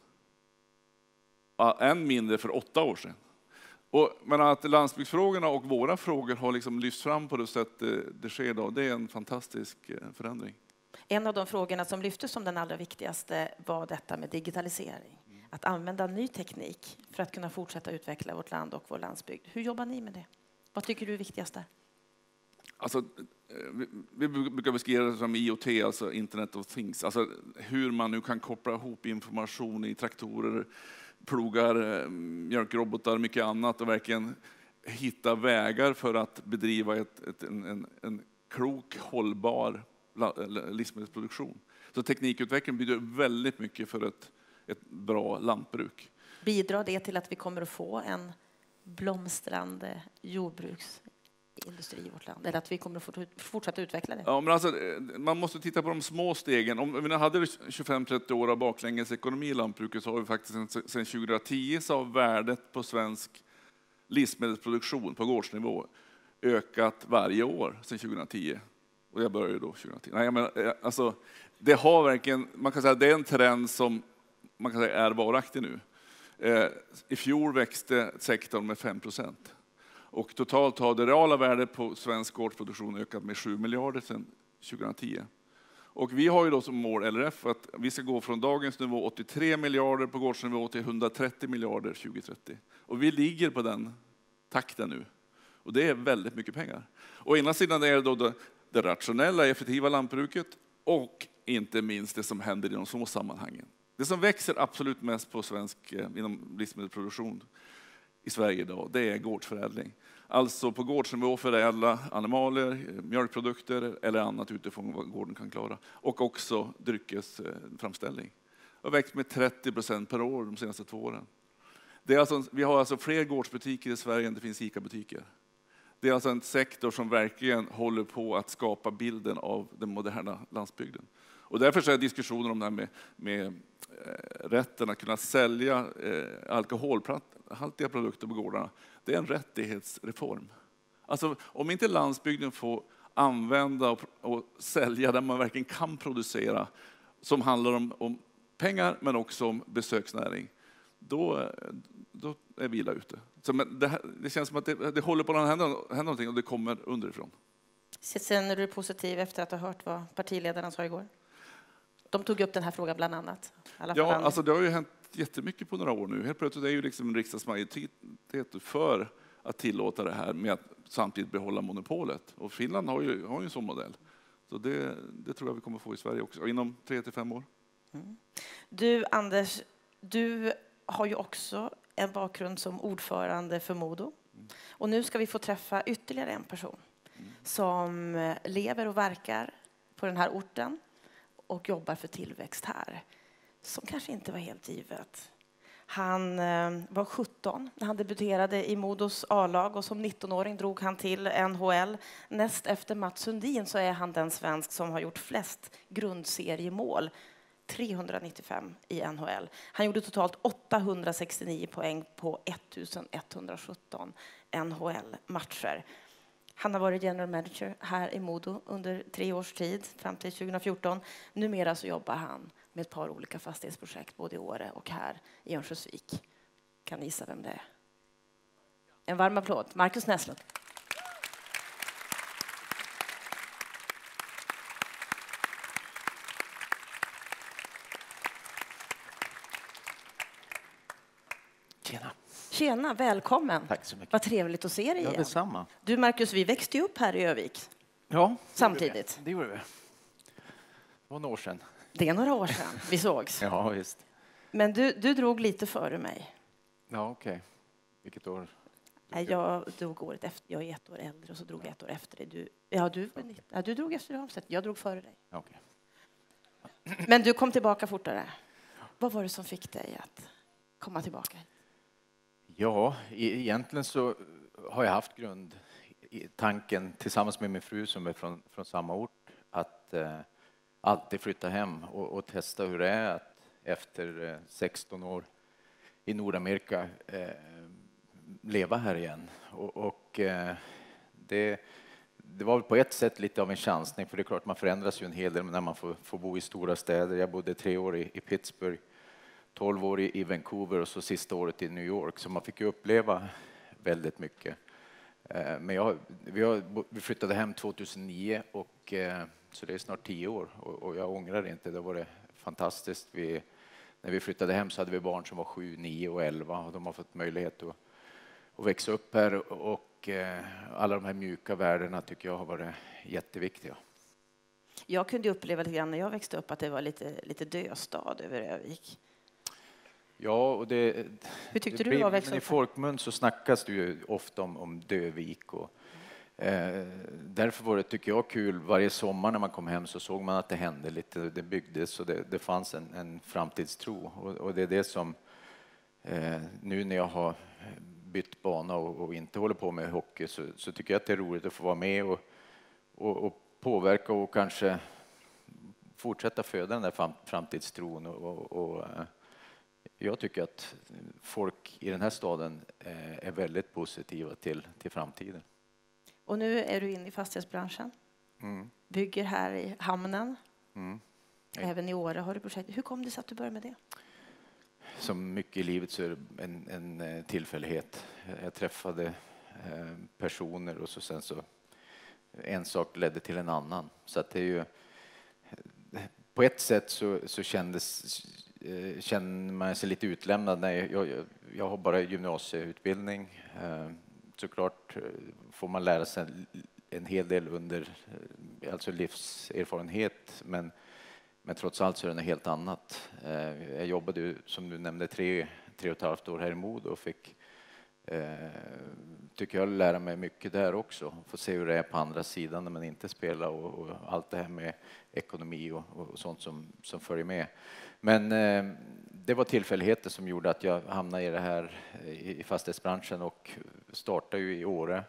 än mindre för åtta år sedan. Och, men att landsbygdsfrågorna och våra frågor har liksom lyfts fram på det sätt det sker idag, det är en fantastisk eh, förändring. En av de frågorna som lyftes som den allra viktigaste var detta med digitalisering. Att använda ny teknik för att kunna fortsätta utveckla vårt land och vår landsbygd. Hur jobbar ni med det? Vad tycker du är viktigast där? Alltså, eh, vi brukar beskriva det som IoT, alltså Internet of Things. Alltså hur man nu kan koppla ihop information i traktorer, plogar, eh, mjölkrobotar och mycket annat och verkligen hitta vägar för att bedriva ett, ett, en, en, en klok, hållbar livsmedelsproduktion. Så teknikutveckling betyder väldigt mycket för ett, ett bra lantbruk. Bidrar det till att vi kommer att få en blomstrande jordbruks industri i vårt land, eller att vi kommer att fortsätta utveckla det? Ja, men alltså, man måste titta på de små stegen. Om vi hade 25-30 år av baklängesekonomi i lantbruket så har vi faktiskt sedan 2010 så har värdet på svensk livsmedelsproduktion på gårdsnivå ökat varje år sedan 2010. Och jag började då 2010. Nej, men, eh, alltså, det har verkligen, man kan säga det är en trend som man kan säga är varaktig nu. Eh, I fjol växte sektorn med 5 procent. Och totalt har det reala värdet på svensk gårdsproduktion ökat med 7 miljarder sedan 2010. Och vi har ju då som mål, LRF, att vi ska gå från dagens nivå 83 miljarder på gårdsnivå till 130 miljarder 2030. Och vi ligger på den takten nu. Och det är väldigt mycket pengar. Å ena sidan är det då det, det rationella, effektiva lantbruket och inte minst det som händer i de små sammanhangen. Det som växer absolut mest på svensk, eh, inom livsmedelsproduktion i Sverige idag, det är gårdsförädling. Alltså på gårdsnivå förädla animalier, mjölkprodukter eller annat utifrån vad gården kan klara. Och också dryckesframställning. Det har växt med 30 procent per år de senaste två åren. Det är alltså, vi har alltså fler gårdsbutiker i Sverige än det finns ICA-butiker. Det är alltså en sektor som verkligen håller på att skapa bilden av den moderna landsbygden. Och därför är diskussionen om det här med, med eh, rätten att kunna sälja eh, alkoholhaltiga produkter på gårdarna, det är en rättighetsreform. Alltså, om inte landsbygden får använda och, och sälja där man verkligen kan producera, som handlar om, om pengar men också om besöksnäring, då, då är vi illa ute. Så, det, det, känns som att det, det håller på att hända, hända någonting och det kommer underifrån. Känner du dig positiv efter att ha hört vad partiledarna sa igår? De tog upp den här frågan bland annat. ja, alltså det har ju hänt jättemycket på några år nu. Helt plötsligt är ju liksom en riksdagsmajoritet för att tillåta det här med att samtidigt behålla monopolet. Och Finland har ju, har ju en sån modell. Så det, det tror jag vi kommer få i Sverige också, inom tre till fem år. Mm. Du, Anders, du har ju också en bakgrund som ordförande för Modo. Mm. Och nu ska vi få träffa ytterligare en person mm. som lever och verkar på den här orten och jobbar för tillväxt här, som kanske inte var helt givet. Han eh, var 17 när han debuterade i Modos A-lag och som 19-åring drog han till NHL. Näst efter Mats Sundin så är han den svensk som har gjort flest grundseriemål 395 i NHL. Han gjorde totalt 869 poäng på 1117 NHL-matcher. Han har varit general manager här i Modo under tre års tid, fram till 2014. Numera så jobbar han med ett par olika fastighetsprojekt, både i Åre och här i Örnsköldsvik. Kan ni gissa vem det är? En varm applåd. Markus Näslund. Tjena, välkommen. Tack så mycket. Vad trevligt att se dig igen. Ja, detsamma. Du Marcus, vi växte ju upp här i Övik. Ja, samtidigt. Det gjorde vi. Det var några år sedan. Det är några år sedan vi sågs. [LAUGHS] ja, visst. Men du, du drog lite före mig. Ja, okej. Okay. Vilket år? Nej, jag drog året efter. Jag är ett år äldre och så drog jag ett år efter dig. Du, ja, du, ja, du drog efter Ramstedt. Jag drog före dig. Okay. Men du kom tillbaka fortare. Vad var det som fick dig att komma tillbaka? Ja, e-, egentligen så har jag haft grund i tanken tillsammans med min fru som är från, från samma ort att eh, alltid flytta hem och, och, testa hur det är att efter eh, 16 år i Nordamerika eh, leva här igen. Och, och eh, det, det var väl på ett sätt lite av en chansning för det är klart man förändras ju en hel del när man får, får bo i stora städer. Jag bodde tre år i, i Pittsburgh 12 år i Vancouver och så sista året i New York, så man fick ju uppleva väldigt mycket. Eh, men jag, vi, har, vi flyttade hem 2009, och, eh, så det är snart tio år och jag ångrar inte. Det var fantastiskt. Vi, när vi flyttade hem så hade vi barn som var sju, nio och elva och de har fått möjlighet att, att växa upp här och eh, alla de här mjuka värdena tycker jag har varit jätteviktiga. Jag kunde uppleva lite grann när jag växte upp att det var lite, lite döstad över Övik. Ja, och det, Hur tyckte det du var I folkmun så snackas det ju ofta om, om Dövik och eh, därför var det, tycker jag, kul. Varje sommar när man kom hem så såg man att det hände lite, det byggdes och det, det fanns en, en framtidstro. Och, och, det är det som eh, nu när jag har bytt bana och, och, inte håller på med hockey så, så, tycker jag att det är roligt att få vara med och, och påverka och kanske fortsätta föda den där framtidstron. Och, eh, jag tycker att folk i den här staden eh, är väldigt positiva till, till framtiden. Och nu är du inne i fastighetsbranschen. Mm. Bygger här i hamnen. Mm. Även i Åre har du projekt. Hur kom det sig att du började med det? Som mycket i livet så är det en, en eh, tillfällighet. Jag träffade eh, personer och så sen så en sak ledde till en annan. Så att det är ju på ett sätt så, så kändes Eh, känner man sig lite utlämnad. Nej, jag, jag, jag har bara gymnasieutbildning. Såklart eh, får man lära sig en hel del under eh, alltså livserfarenhet, men, men trots allt så är det något helt annat. Eh, jag jobbade, som du nämnde, tre, tre och ett halvt år här i Modo och fick tycker jag lära mig mycket där också. Få se hur det är på andra sidan när man inte spelar och, och allt det här med ekonomi och, och sånt som, som följer med. Men eh, det var tillfälligheter som gjorde att jag hamnade i det här i fastighetsbranschen och startade ju i Åre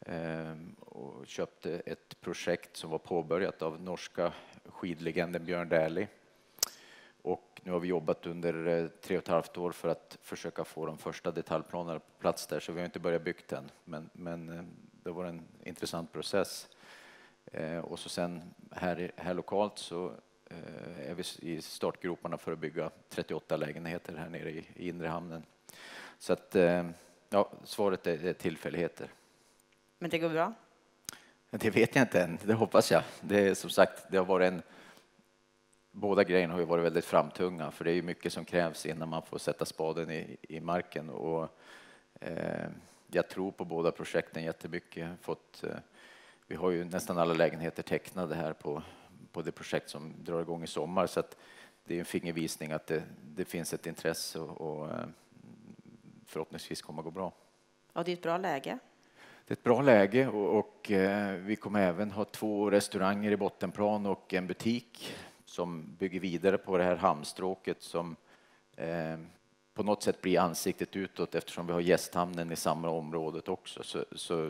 ehm, och köpte ett projekt som var påbörjat av norska skidlegenden Björn Dählie. Och nu har vi jobbat under eh, tre och ett halvt år för att försöka få de första detaljplanerna på plats där, så vi har inte börjat byggt än. Men, men eh, det var en intressant process. Eh, och så sen här, här lokalt så är vi i startgroparna för att bygga 38 lägenheter här nere i, i inre hamnen. Så att, ja, svaret är, är tillfälligheter. Men det går bra? Det vet jag inte än, det hoppas jag. Det är som sagt, det har varit en båda grejerna har ju varit väldigt framtunga för det är ju mycket som krävs innan man får sätta spaden i, i marken. Och, eh, jag tror på båda projekten jättemycket. Fått, eh, vi har ju nästan alla lägenheter tecknade här på, på det projekt som drar igång i sommar så det är en fingervisning att det, det finns ett intresse och, och eh, förhoppningsvis kommer att gå bra. Ja, det är ett bra läge. Det är ett bra läge och, och eh, vi kommer även ha två restauranger i bottenplan och en butik som bygger vidare på det här hamnstråket som eh, på något sätt blir ansiktet utåt eftersom vi har gästhamnen i samma området också. Så, så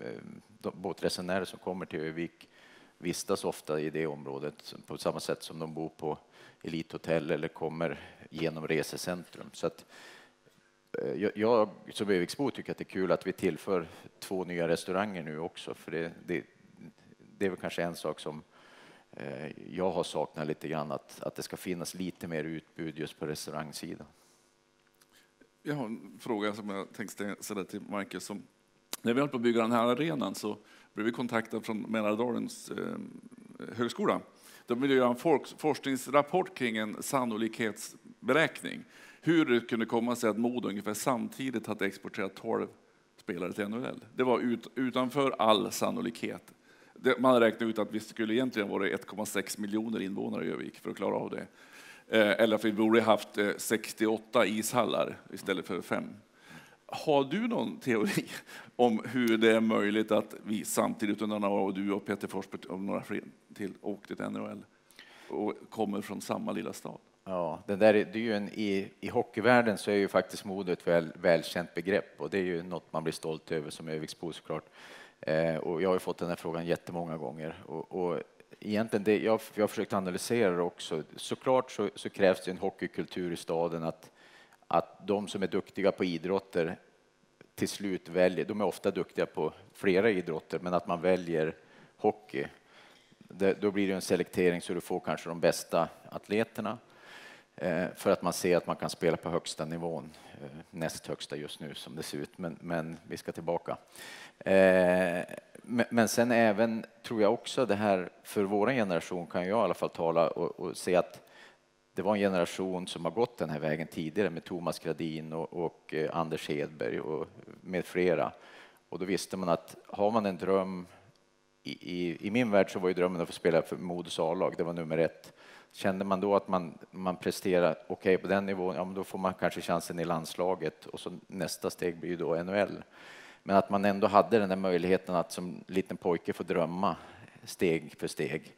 eh, båtresenärer som kommer till Övik vistas ofta i det området på samma sätt som de bor på elithotell eller kommer genom resecentrum. Så att, eh, jag som Öviksbo tycker att det är kul att vi tillför två nya restauranger nu också, för det, det, det är väl kanske en sak som eh, jag har saknat lite grann att, att det ska finnas lite mer utbud just på restaurangsidan. Jag har en fråga som jag tänkte ställa till Marcus. Som, när vi höll på att bygga den här arenan så blev vi kontaktade från Mälardalens eh, högskola. De ville göra en forskningsrapport kring en sannolikhetsberäkning. Hur det kunde komma sig att Modo ungefär samtidigt hade exporterat 12 spelare till NHL. Det var ut, utanför all sannolikhet man har räknat ut att vi skulle egentligen vara 1,6 miljoner invånare i Övik för att klara av det. Eh, eller att vi borde haft eh, 68 ishallar istället för fem. Har du någon teori [LAUGHS] om hur det är möjligt att vi samtidigt under några år, och du och Peter Forsberg och några fler till, åkte till NHL och kommer från samma lilla stad? Ja, det där är, det är ju en, i, I hockeyvärlden så är ju faktiskt modet ett väl, välkänt begrepp och det är ju något man blir stolt över som Öviksbo såklart. Eh, och jag har fått den här frågan jättemånga gånger. Och, och egentligen det, jag, jag har försökt analysera det också. Såklart så, så krävs det en hockeykultur i staden att, att de som är duktiga på idrotter till slut väljer, de är ofta duktiga på flera idrotter, men att man väljer hockey. Det, då blir det en selektering så du får kanske de bästa atleterna eh, för att man ser att man kan spela på högsta nivån, eh, näst högsta just nu som det ser ut, men, men vi ska tillbaka. Eh, men sen även, tror jag också det här, för vår generation kan jag i alla fall tala och, och se att det var en generation som har gått den här vägen tidigare med Thomas Gradin och, och eh, Anders Hedberg och med flera. Och då visste man att har man en dröm, i, i, i min värld så var ju drömmen att få spela för Modos A-lag, det var nummer ett. Kände man då att man, man presterar okej okay på den nivån, ja men då får man kanske chansen i landslaget och så nästa steg blir ju då NHL. Men att man ändå hade den där möjligheten att som liten pojke få drömma steg för steg.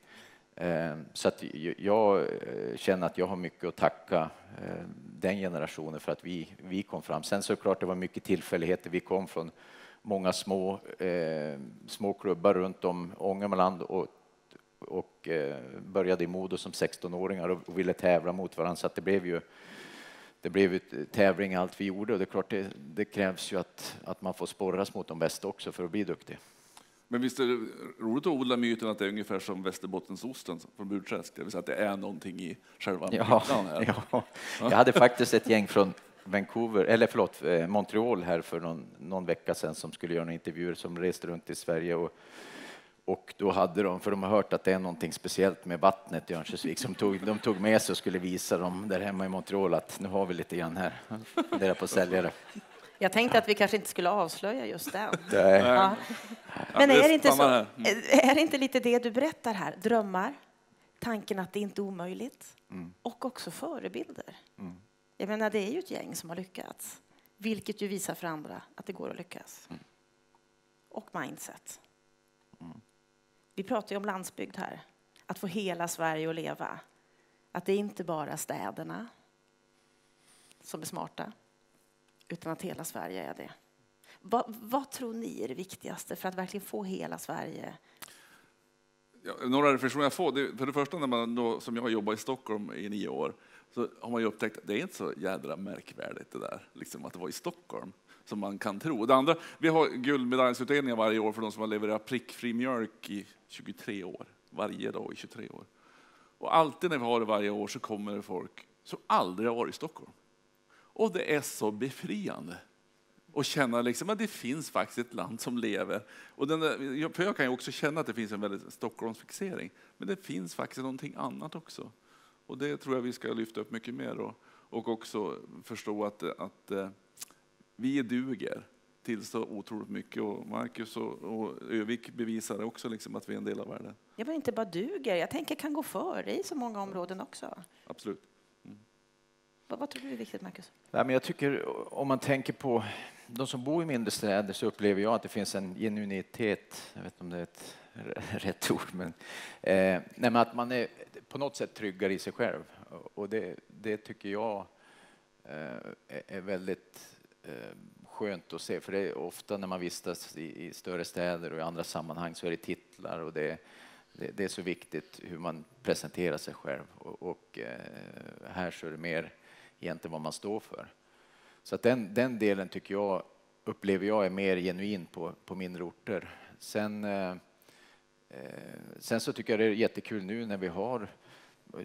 Ehm, så att jag eh, känner att jag har mycket att tacka ehm, den generationen för att vi, vi kom fram. Sen såklart det var mycket tillfälligheter. Vi kom från många små, ehm, små klubbar runt om Ångermanland och, och eh, började i Modo som 16-åringar och ville tävla mot varandra. Så att det blev ju det blev tävling allt vi gjorde och det är klart det, det, krävs ju att, att man får sporras mot de bästa också för att bli duktig. Men visst är det roligt att odla myten att det är ungefär som Västerbottensosten från Burträsk, det vill säga att det är någonting i själva ja, här. Ja. Jag hade faktiskt ett gäng från Vancouver, eller förlåt, eh, Montreal här för någon, någon vecka sedan som skulle göra en intervjuer som reste runt i Sverige och och då hade de, för de har hört att det är någonting speciellt med vattnet i Örnsköldsvik, som tog, de tog med sig och skulle visa dem där hemma i Montreal att nu har vi lite grann här, funderar på att sälja det. Jag tänkte att vi kanske inte skulle avslöja just den. [LAUGHS] Ja. Men är det, inte så, är det inte lite det du berättar här? Drömmar, tanken att det inte är omöjligt mm. och också förebilder. Mm. Jag menar, det är ju ett gäng som har lyckats, vilket ju visar för andra att det går att lyckas. Mm. Och mindset. Mm. Vi pratar ju om landsbygd här, att få hela Sverige att leva. Att det är inte bara städerna som är smarta, utan att hela Sverige är det. Vad, vad tror ni är det viktigaste för att verkligen få hela Sverige Ja, några reflektioner jag får, det, för det första när man då, som jag jobbar i Stockholm i nio år, så har man ju upptäckt att det är inte så jädra märkvärdigt det där, liksom att det var i Stockholm som man kan tro. Det andra, vi har guldmedaljsutdelningar varje år för de som har levererat prickfri mjölk i 23 år, varje dag i 23 år. Och alltid när vi har det varje år så kommer det folk som aldrig har varit i Stockholm. Och det är så befriande och känna liksom att det finns faktiskt ett land som lever. Och den där, för jag kan ju också känna att det finns en väldigt Stockholmsfixering, men det finns faktiskt någonting annat också. Och det tror jag vi ska lyfta upp mycket mer och, och också förstå att, att eh, vi duger till så otroligt mycket. Och Marcus och, och Övik bevisar också liksom att vi är en del av världen. Jag vill inte bara duger, jag tänker kan gå före i så många områden också. Absolut. Vad, vad tror du är viktigt, Marcus? Nej, men jag tycker om man tänker på de som bor i mindre städer så upplever jag att det finns en genuinitet, jag vet inte om det är ett rätt ord, men, eh, att man är på något sätt tryggare i sig själv. Och det, det tycker jag eh, är väldigt eh, skönt att se, för det är ofta när man vistas i, i större städer och i andra sammanhang så är det titlar och det, det, det är så viktigt hur man presenterar sig själv. Och, och eh, här så är det mer egentligen vad man står för. Så att den, den delen tycker jag, upplever jag är mer genuin på, på mindre orter. Sen, eh, eh, sen så tycker jag det är jättekul nu när vi har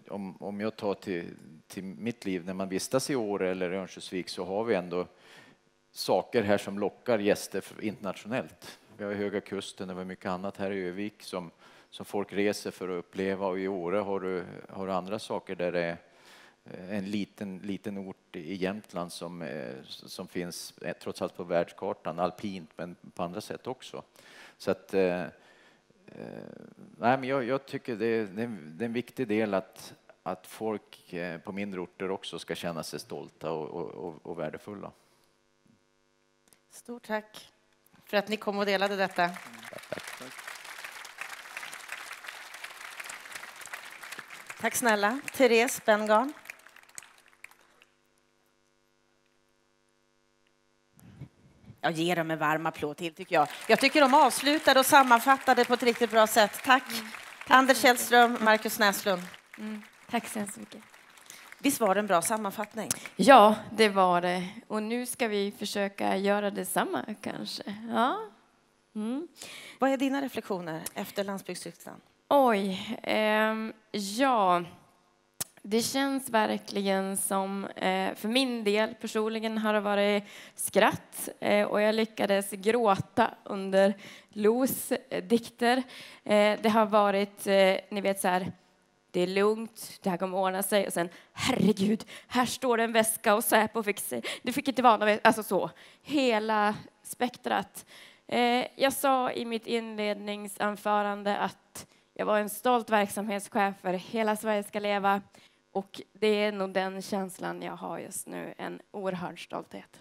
om, om jag tar till, till mitt liv, när man vistas i Åre eller Örnsköldsvik så har vi ändå saker här som lockar gäster internationellt. Vi har Höga Kusten och mycket annat här i Övik som, som folk reser för att uppleva och i Åre har du, har du andra saker där det är Eh, en liten, liten ort i Jämtland som, eh, som finns eh, trots allt på världskartan, alpint men på andra sätt också. Så att, eh, nej, men jag, jag tycker det är, det är, en viktig del att, att folk på mindre orter också ska känna sig stolta och, och, och värdefulla. Stort tack för att ni kom och delade detta. Tack snälla. Therese Bengarn. Jag ger dem en varm applåd till, tycker jag. Jag tycker de avslutade och sammanfattade på ett riktigt bra sätt. Tack, mm. Anders Källström, Markus Näslund. Mm. Tack så hemskt mycket. Visst var det en bra sammanfattning? Ja, det var det. Och nu ska vi försöka göra detsamma, kanske. Ja. Mm. Vad är dina reflektioner efter landsbygdsriksdagen? Oj, eh, ja... Det känns verkligen som, eh, för min del personligen har det varit skratt eh, och jag lyckades gråta under Los eh, dikter. Det har varit, ni vet så här, det är lugnt, det här kommer ordna sig och sen herregud, här står det en väska och Säpo fick sig, det fick inte vara alltså så, hela spektrat. Jag sa i mitt inledningsanförande att jag var en stolt verksamhetschef för Hela Sverige ska leva. Och det är nog den känslan jag har just nu, en oerhörd stolthet.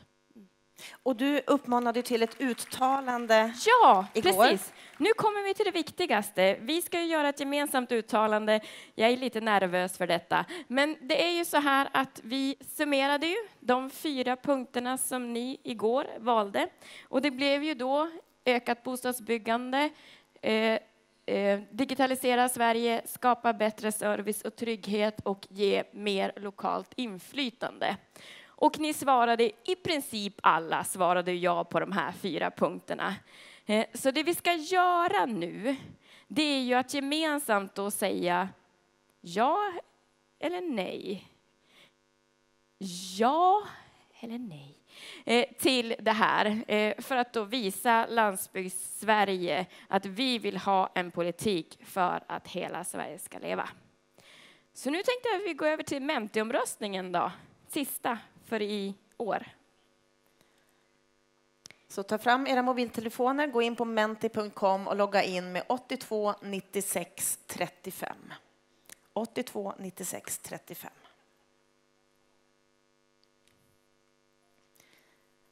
Och du uppmanade till ett uttalande Ja, igår. precis. Nu kommer vi till det viktigaste. Vi ska ju göra ett gemensamt uttalande. Jag är lite nervös för detta. Men det är ju så här att vi summerade ju de fyra punkterna som ni igår valde. Och det blev ju då ökat bostadsbyggande, eh, Eh, digitalisera Sverige, skapa bättre service och trygghet och ge mer lokalt inflytande. Och ni svarade, i princip alla svarade ja på de här fyra punkterna. Eh, så det vi ska göra nu, det är ju att gemensamt då säga ja eller nej. Ja eller nej. Eh, till det här eh, för att då visa landsbygds-Sverige att vi vill ha en politik för att hela Sverige ska leva. Så nu tänkte jag att vi går över till Menti-omröstningen då, sista för i år. Så ta fram era mobiltelefoner, gå in på menti.com och logga in med 82 96 35. 82 96 35.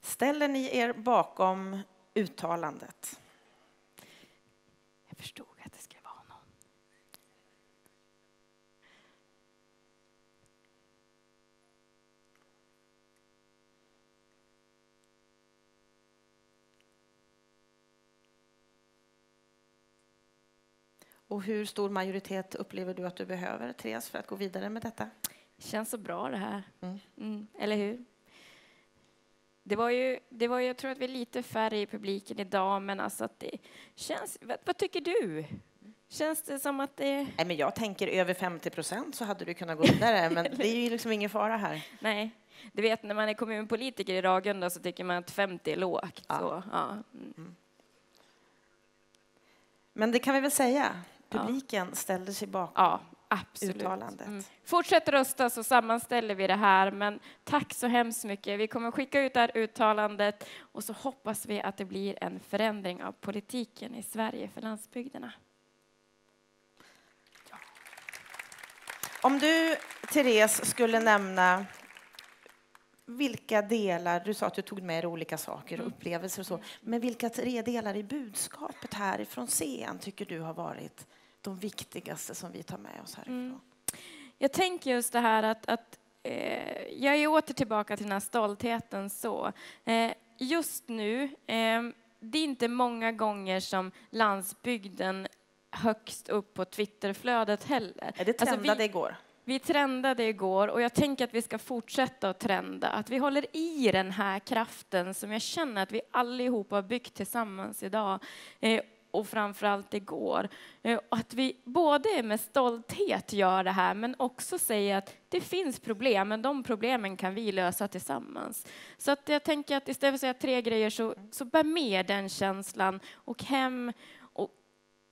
Ställer ni er bakom uttalandet? Jag förstod att det skulle vara någon. Och hur stor majoritet upplever du att du behöver, Therese, för att gå vidare med detta? Känns så bra det här. Mm, eller hur? Det var, ju, det var jag tror att vi är lite färre i publiken idag, men alltså att det känns... Vad, vad tycker du? Känns det som att det... Nej, men jag tänker över 50 procent så hade du kunnat gå vidare, [LAUGHS] men det är ju liksom ingen fara här. Nej, du vet när man är kommunpolitiker i Ragunda så tycker man att 50 är lågt. Ja. Så, ja. Mm. Men det kan vi väl säga, publiken ställde sig bakom Ja, absolut. uttalandet. Mm. Fortsätt rösta så sammanställer vi det här, men tack så hemskt mycket. Vi kommer skicka ut det här uttalandet och så hoppas vi att det blir en förändring av politiken i Sverige för landsbygderna. Om du, Therese, skulle nämna vilka delar, du sa att du tog med dig olika saker och upplevelser och så, men vilka tre delar i budskapet härifrån scen tycker du har varit de viktigaste som vi tar med oss härifrån? Jag tänker just det här att, att eh, jag är åter tillbaka till den här stoltheten så. Eh, just nu, eh, det är inte många gånger som landsbygden högst upp på Twitterflödet heller. Ja, det Alltså, trendade vi, igår. vi trendade igår och jag tänker att vi ska fortsätta att trenda. Att vi håller i den här kraften som jag känner att vi allihopa har byggt tillsammans idag. Eh, och framförallt igår. Eh, och att vi både med stolthet gör det här men också säger att det finns problem men de problemen kan vi lösa tillsammans. Så att jag tänker att istället för att säga tre grejer så, så bär med den känslan och hem och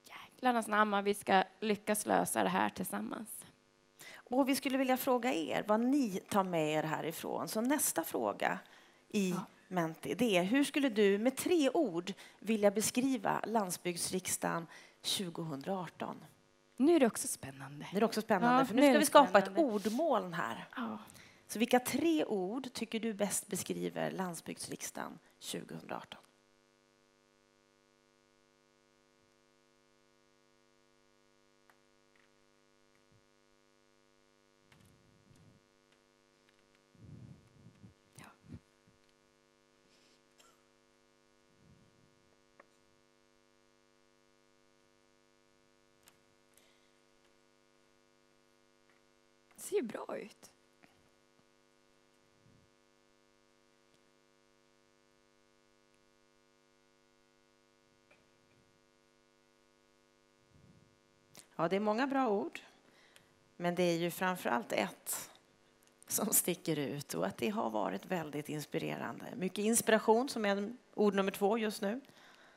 jäklarnas namn vi ska lyckas lösa det här tillsammans. Och vi skulle vilja fråga er vad ni tar med er härifrån. Så nästa fråga i Menti, det är hur skulle du med tre ord vilja beskriva landsbygdsriksdagen 2018? Nu är det också spännande. Det är också spännande, Ja, för nu nu ska vi skapa ett spännande. ordmoln här. Ja. Så vilka tre ord tycker du bäst beskriver landsbygdsriksdagen 2018? Ser ju bra ut. Ja, det är många bra ord, men det är ju framför allt ett som sticker ut och att det har varit väldigt inspirerande. Mycket inspiration som är ord nummer två just nu.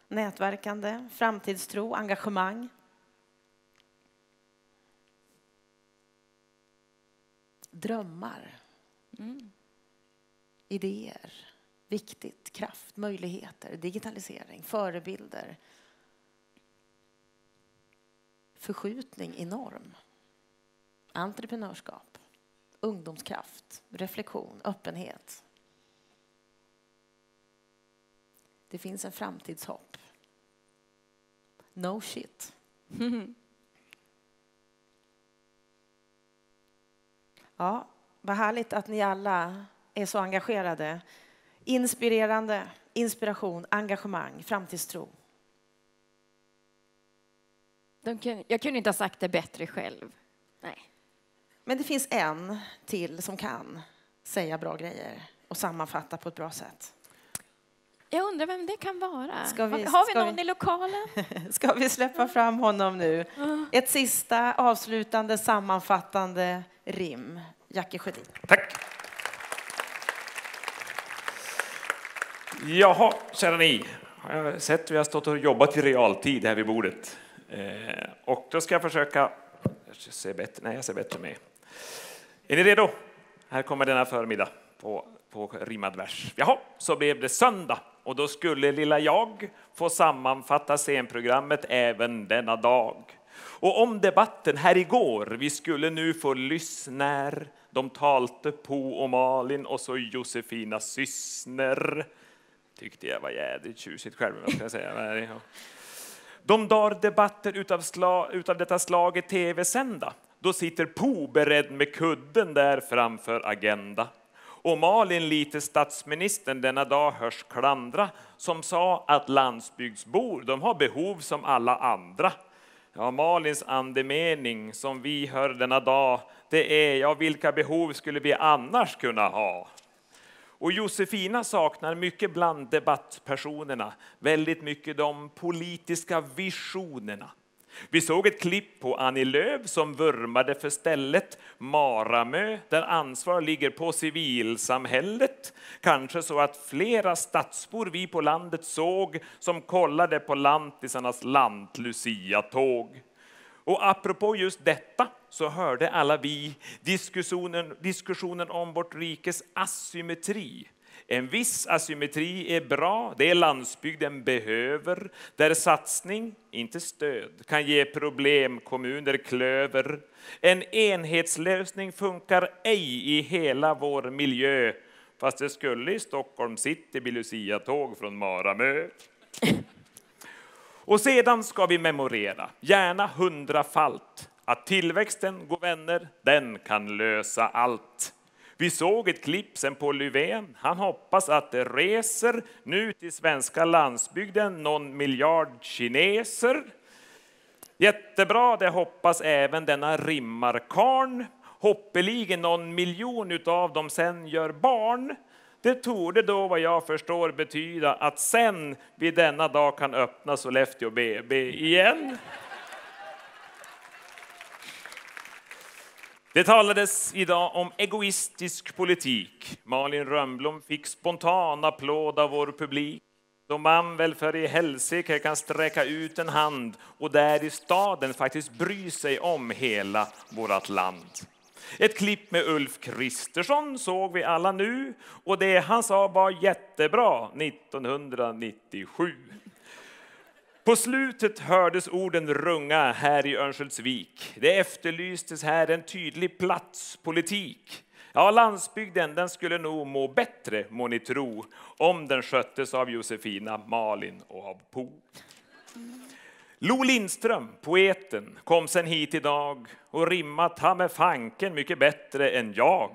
Nätverkande, framtidstro, engagemang. Drömmar. Idéer. Viktigt. Kraft, möjligheter, digitalisering, förebilder. Förskjutning i norm. Entreprenörskap. Ungdomskraft, reflektion, öppenhet. Det finns en framtidshopp. No shit. [LAUGHS] Ja, vad härligt att ni alla är så engagerade. Inspirerande, inspiration, engagemang, framtidstro. De kun, jag kunde inte ha sagt det bättre själv. Nej. Men det finns en till som kan säga bra grejer och sammanfatta på ett bra sätt. Jag undrar vem det kan vara. Ska vi- har, har vi ska någon vi- i lokalen? [LAUGHS] Ska vi släppa fram honom nu? Ett sista avslutande sammanfattande rim. Jackie Sjödin. Tack. Jaha, kära ni. Har jag sett vi har stått och jobbat i realtid här vid bordet. Eh, och då ska jag försöka... Jag ser bättre, nej, jag ser bättre med. Är ni redo? Här kommer denna förmiddag på, på rimmad vers. Jaha, så blev det söndag och då skulle lilla jag få sammanfatta scenprogrammet även denna dag. Och om debatten här igår, vi skulle nu få lyssna de talte Po och Malin och så Josefina Syssner. Tyckte jag var jädrigt tjusigt själv, vad ska jag säga. De dar debatter utav, sla, utav detta slag i tv-sända. Då sitter Po beredd med kudden där framför agenda. Och Malin lite statsministern denna dag hörs klandra som sa att landsbygdsbor, de har behov som alla andra. Ja, Malins andemening som vi hör denna dag, det är ja, vilka behov skulle vi annars kunna ha? Och Josefina saknar mycket bland debattpersonerna, väldigt mycket de politiska visionerna. Vi såg ett klipp på Annie Lööf som vurmade för stället Maramö där ansvar ligger på civilsamhället. Kanske så att flera stadsbor vi på landet såg som kollade på lantisarnas lantlucia-tåg. Och apropå just detta så hörde alla vi diskussionen, diskussionen om vårt rikes asymmetri. En viss asymmetri är bra, det är landsbygden behöver, där satsning, inte stöd, kan ge problem kommuner klöver. En enhetslösning funkar ej i hela vår miljö, fast det skulle i Stockholm city bli Lucia-tåg från Maramö. Och sedan ska vi memorera, gärna hundrafalt, att tillväxten, gå vänner, den kan lösa allt. Vi såg ett klipp sen på Löfven. Han hoppas att det reser nu till svenska landsbygden någon miljard kineser. Jättebra, det hoppas även denna rimmarkarn. Hoppeligen någon miljon utav dem sen gör barn. Det torde då vad jag förstår betyda att sen vid denna dag kan öppna Sollefteå BB igen. Det talades idag om egoistisk politik. Malin Rönnblom fick spontan applåd av vår publik. Då man väl för i helsike kan sträcka ut en hand och där i staden faktiskt bry sig om hela vårt land. Ett klipp med Ulf Kristersson såg vi alla nu och det han sa var jättebra 1997. På slutet hördes orden runga här i Örnsköldsvik. Det efterlystes här en tydlig platspolitik. Ja, landsbygden den skulle nog må bättre, må ni tro, om den sköttes av Josefina, Malin och av Po. Lo Lindström, poeten, kom sen hit idag och rimmat han med fanken mycket bättre än jag.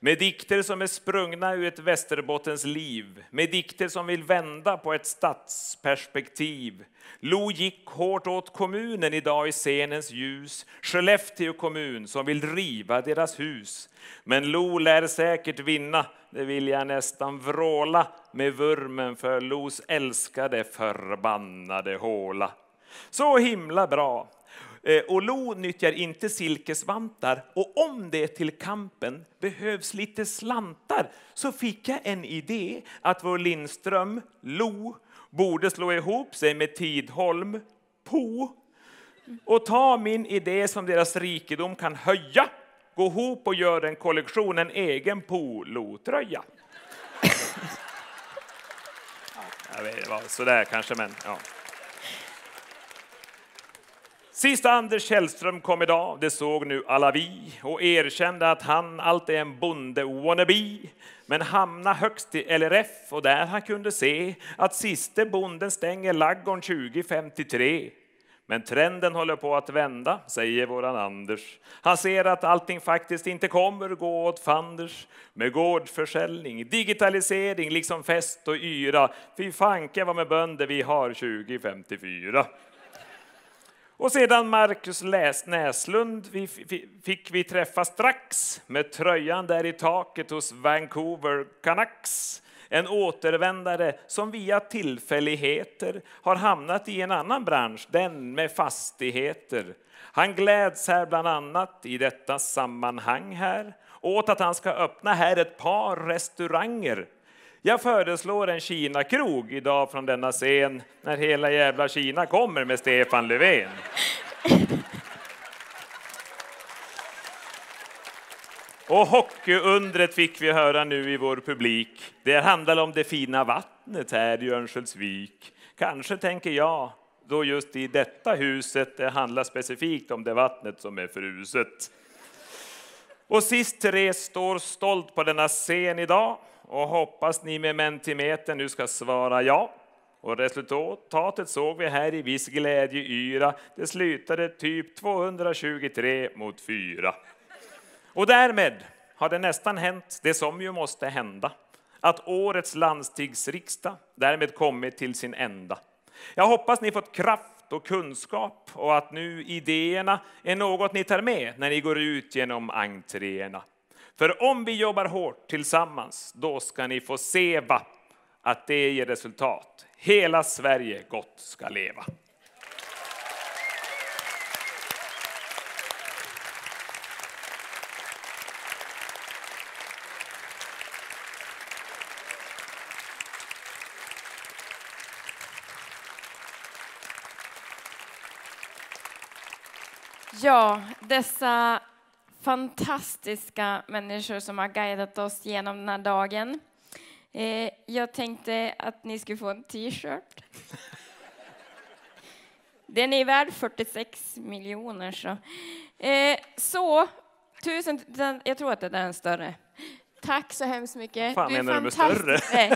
Med dikter som är sprungna ur ett Västerbottens liv, med dikter som vill vända på ett stadsperspektiv. Lo gick hårt åt kommunen idag i scenens ljus, Skellefteå kommun som vill riva deras hus. Men Lo lär säkert vinna, det vill jag nästan vråla med vurmen för Los älskade förbannade håla. Så himla bra! Eh, och Lo nyttjar inte silkesvantar och om det till kampen behövs lite slantar så fick jag en idé att vår Lindström, Lo, borde slå ihop sig med Tidholm, Po och ta min idé som deras rikedom kan höja, gå ihop och göra en kollektion, en egen Po-Lo-tröja. Jag vet, det var sådär kanske, men ja. Sista Anders Källström kom idag, det såg nu alla vi och erkände att han alltid är en bonde-wannabe men hamna högst i LRF och där han kunde se att siste bonden stänger laggorn 2053. Men trenden håller på att vända, säger våran Anders. Han ser att allting faktiskt inte kommer gå åt fanders med gårdförsäljning, digitalisering, liksom fest och yra. Fy fanken vad med bönder vi har 2054. Och sedan Marcus Läs Näslund fick vi träffa strax med tröjan där i taket hos Vancouver Canucks. En återvändare som via tillfälligheter har hamnat i en annan bransch, den med fastigheter. Han gläds här bland annat i detta sammanhang här åt att han ska öppna här ett par restauranger jag föreslår en Kina-krog idag från denna scen när hela jävla Kina kommer med Stefan Löfven. Och hockeyundret fick vi höra nu i vår publik. Det handlar om det fina vattnet här i Örnsköldsvik. Kanske tänker jag då just i detta huset det handlar specifikt om det vattnet som är fruset. Och sist Therese står stolt på denna scen idag och hoppas ni med mentimetern nu ska svara ja. Och resultatet såg vi här i viss glädjeyra. Det slutade typ 223 mot 4. Och därmed har det nästan hänt det som ju måste hända. Att årets landstingsriksdag därmed kommit till sin ända. Jag hoppas ni fått kraft och kunskap och att nu idéerna är något ni tar med när ni går ut genom entréerna. För om vi jobbar hårt tillsammans, då ska ni få se va, att det ger resultat. Hela Sverige gott ska leva. Ja, dessa fantastiska människor som har guidat oss genom den här dagen. Eh, jag tänkte att ni skulle få en t-shirt. Den är värd 46 miljoner. Så, eh, så tusen, den, jag tror att det är den större. Tack så hemskt mycket. Fan, du är menar du med större? Nej.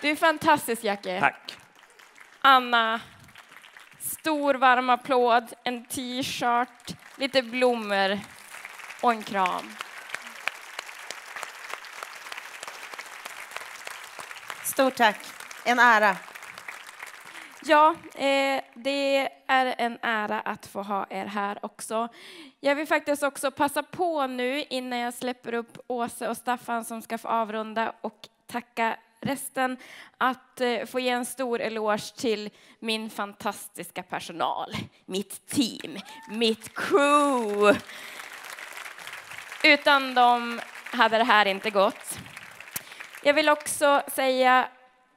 Du är fantastisk, Jacke. Tack. Anna, stor varm applåd, en t-shirt, lite blommor och en kram. Stort tack. En ära. Ja, eh, det är en ära att få ha er här också. Jag vill faktiskt också passa på nu innan jag släpper upp Åse och Staffan som ska få avrunda och tacka resten att eh, få ge en stor eloge till min fantastiska personal, mitt team, mitt crew. Utan dem hade det här inte gått. Jag vill också säga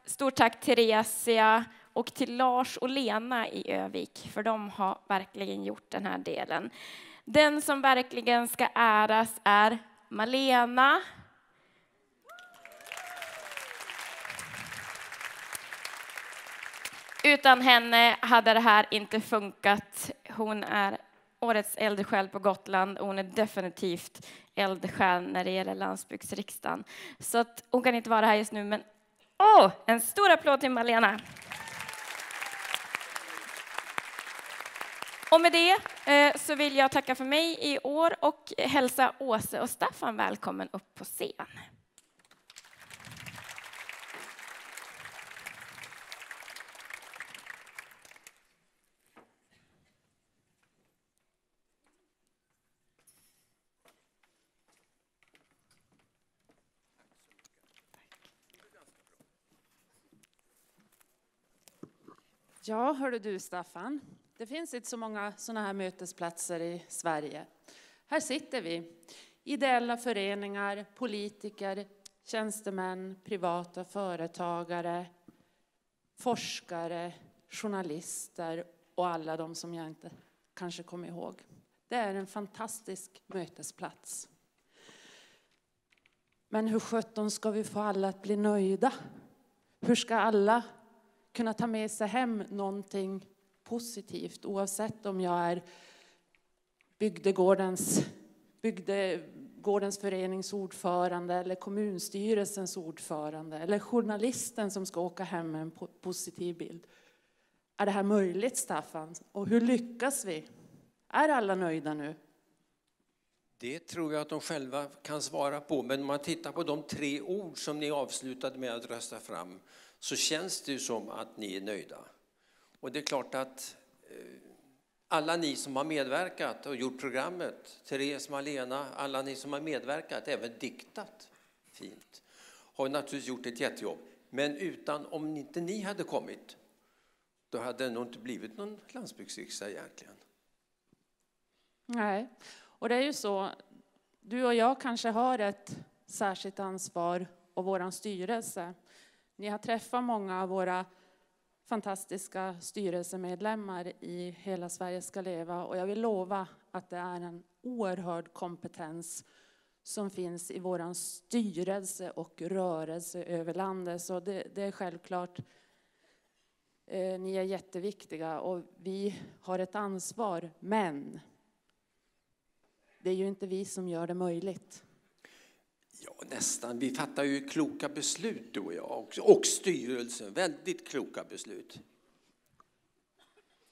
stort tack till Resia och till Lars och Lena i Övik, för de har verkligen gjort den här delen. Den som verkligen ska äras är Malena. Utan henne hade det här inte funkat. Hon är årets eldsjäl på Gotland och hon är definitivt eldsjäl när det gäller landsbygdsriksdagen. Så att hon kan inte vara här just nu, men åh, en stor applåd till Malena. Och med det eh, så vill jag tacka för mig i år och hälsa Åse och Staffan välkommen upp på scen. Ja, hörde du Staffan. Det finns inte så många sådana här mötesplatser i Sverige. Här sitter vi, ideella föreningar, politiker, tjänstemän, privata företagare, forskare, journalister och alla de som jag inte kanske kommer ihåg. Det är en fantastisk mötesplats. Men hur sjutton ska vi få alla att bli nöjda? Hur ska alla kunna ta med sig hem någonting positivt oavsett om jag är bygdegårdens, bygdegårdens förenings ordförande eller kommunstyrelsens ordförande eller journalisten som ska åka hem med en positiv bild. Är det här möjligt, Staffan? Och hur lyckas vi? Är alla nöjda nu? Det tror jag att de själva kan svara på. Men om man tittar på de tre ord som ni avslutade med att rösta fram så känns det ju som att ni är nöjda. Och det är klart att eh, alla ni som har medverkat och gjort programmet, Therese, Malena, alla ni som har medverkat, även diktat fint, har naturligtvis gjort ett jättejobb. Men utan, om inte ni hade kommit, då hade det nog inte blivit någon landsbygdsriksdag egentligen. Nej, och det är ju så, du och jag kanske har ett särskilt ansvar och vår styrelse. Ni har träffat många av våra fantastiska styrelsemedlemmar i Hela Sverige ska leva och jag vill lova att det är en oerhörd kompetens som finns i vår styrelse och rörelse över landet. Så det, det är självklart, eh, ni är jätteviktiga och vi har ett ansvar, men det är ju inte vi som gör det möjligt. Ja, nästan. Vi fattar ju kloka beslut du och jag också. och styrelsen. Väldigt kloka beslut.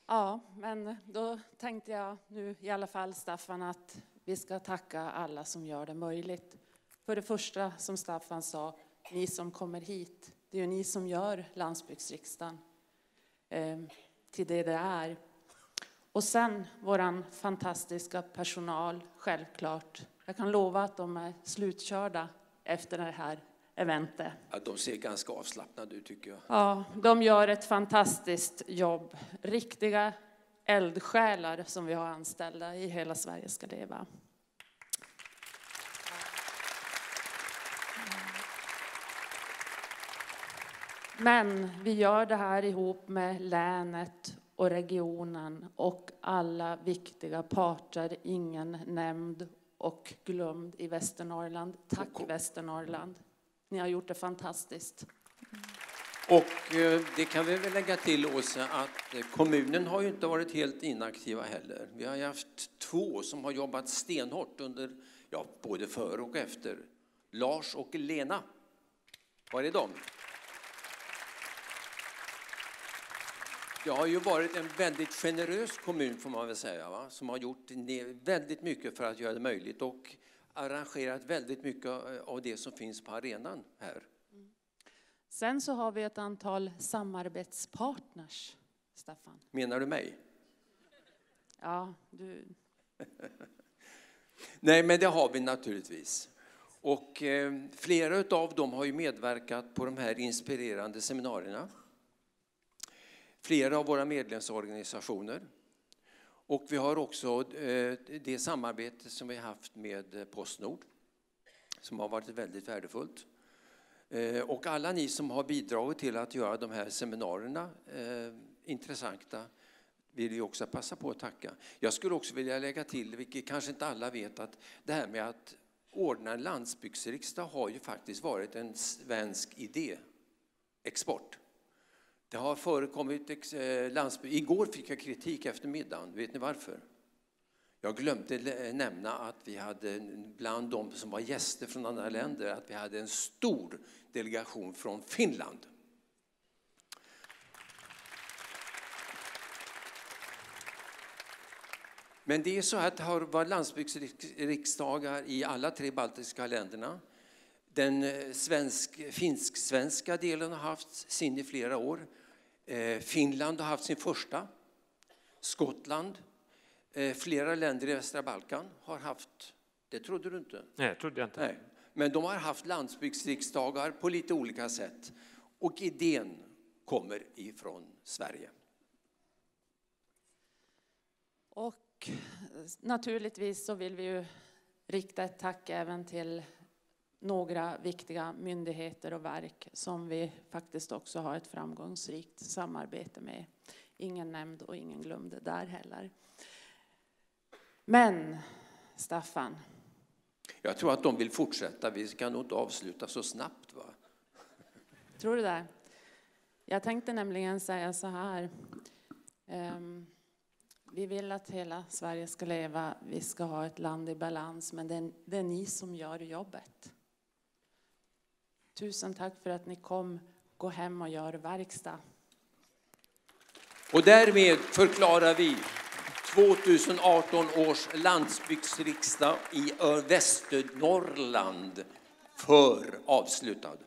Ja, men då tänkte jag nu i alla fall Staffan att vi ska tacka alla som gör det möjligt. För det första, som Staffan sa, ni som kommer hit. Det är ju ni som gör landsbygdsriksdagen. eh, till det det är. Och sen våran fantastiska personal, självklart. Jag kan lova att de är slutkörda efter det här eventet. Ja, de ser ganska avslappnade ut tycker jag. Ja, de gör ett fantastiskt jobb. Riktiga eldsjälar som vi har anställda i Hela Sverige ska leva. Men vi gör det här ihop med länet och regionen och alla viktiga parter, ingen nämnd och glömd i Västernorrland. Tack Västernorrland. Ni har gjort det fantastiskt. Och eh, det kan vi väl lägga till Åsa att eh, kommunen har ju inte varit helt inaktiva heller. Vi har ju haft två som har jobbat stenhårt under, ja, både före och efter. Lars och Lena. Var är de? Det har ju varit en väldigt generös kommun får man väl säga, va? som har gjort väldigt mycket för att göra det möjligt och arrangerat väldigt mycket eh, av det som finns på arenan här. Sen så har vi ett antal samarbetspartners, Staffan. Menar du mig? Ja, du... [LAUGHS] Nej, men det har vi naturligtvis. Och eh, flera av dem har ju medverkat på de här inspirerande seminarierna. Flera av våra medlemsorganisationer. Och vi har också eh, det samarbete som vi har haft med eh, Postnord som har varit väldigt värdefullt. Eh, och alla ni som har bidragit till att göra de här seminarierna intressanta vill vi också passa på att tacka. Jag skulle också vilja lägga till, vilket kanske inte alla vet, att det här med att ordna en landsbygdsriksdag har ju faktiskt varit en svensk idéexport. Det har förekommit eh, landsbygd. Igår fick jag kritik efter middagen. Vet ni varför? Jag glömde eh, nämna att vi hade bland de som var gäster från andra länder att vi hade en stor delegation från Finland. Men det är så att det har varit landsbygdsriksdagar i alla tre baltiska länderna. Den eh, svensk, finsk-svenska delen har haft sin i flera år. Eh, Finland har haft sin första. Skottland, eh, flera länder i västra Balkan har haft, det trodde du inte? Nej, trodde jag inte. Nej. Men de har haft landsbygdsriksdagar på lite olika sätt. Och idén kommer ifrån Sverige. Och naturligtvis så vill vi ju rikta ett tack även till några viktiga myndigheter och verk som vi faktiskt också har ett framgångsrikt samarbete med. Ingen nämnd och ingen glömd där heller. Men, Staffan. Jag tror att de vill fortsätta. Vi kan nog inte avsluta så snabbt. Va? Tror du det? Jag tänkte nämligen säga så här. Um, vi vill att hela Sverige ska leva. Vi ska ha ett land i balans, men det är, det är ni som gör jobbet. Tusen tack för att ni kom. Gå hem och gör verkstad. Och därmed förklarar vi 2018 års landsbygdsriksdag i Västernorrland för avslutad.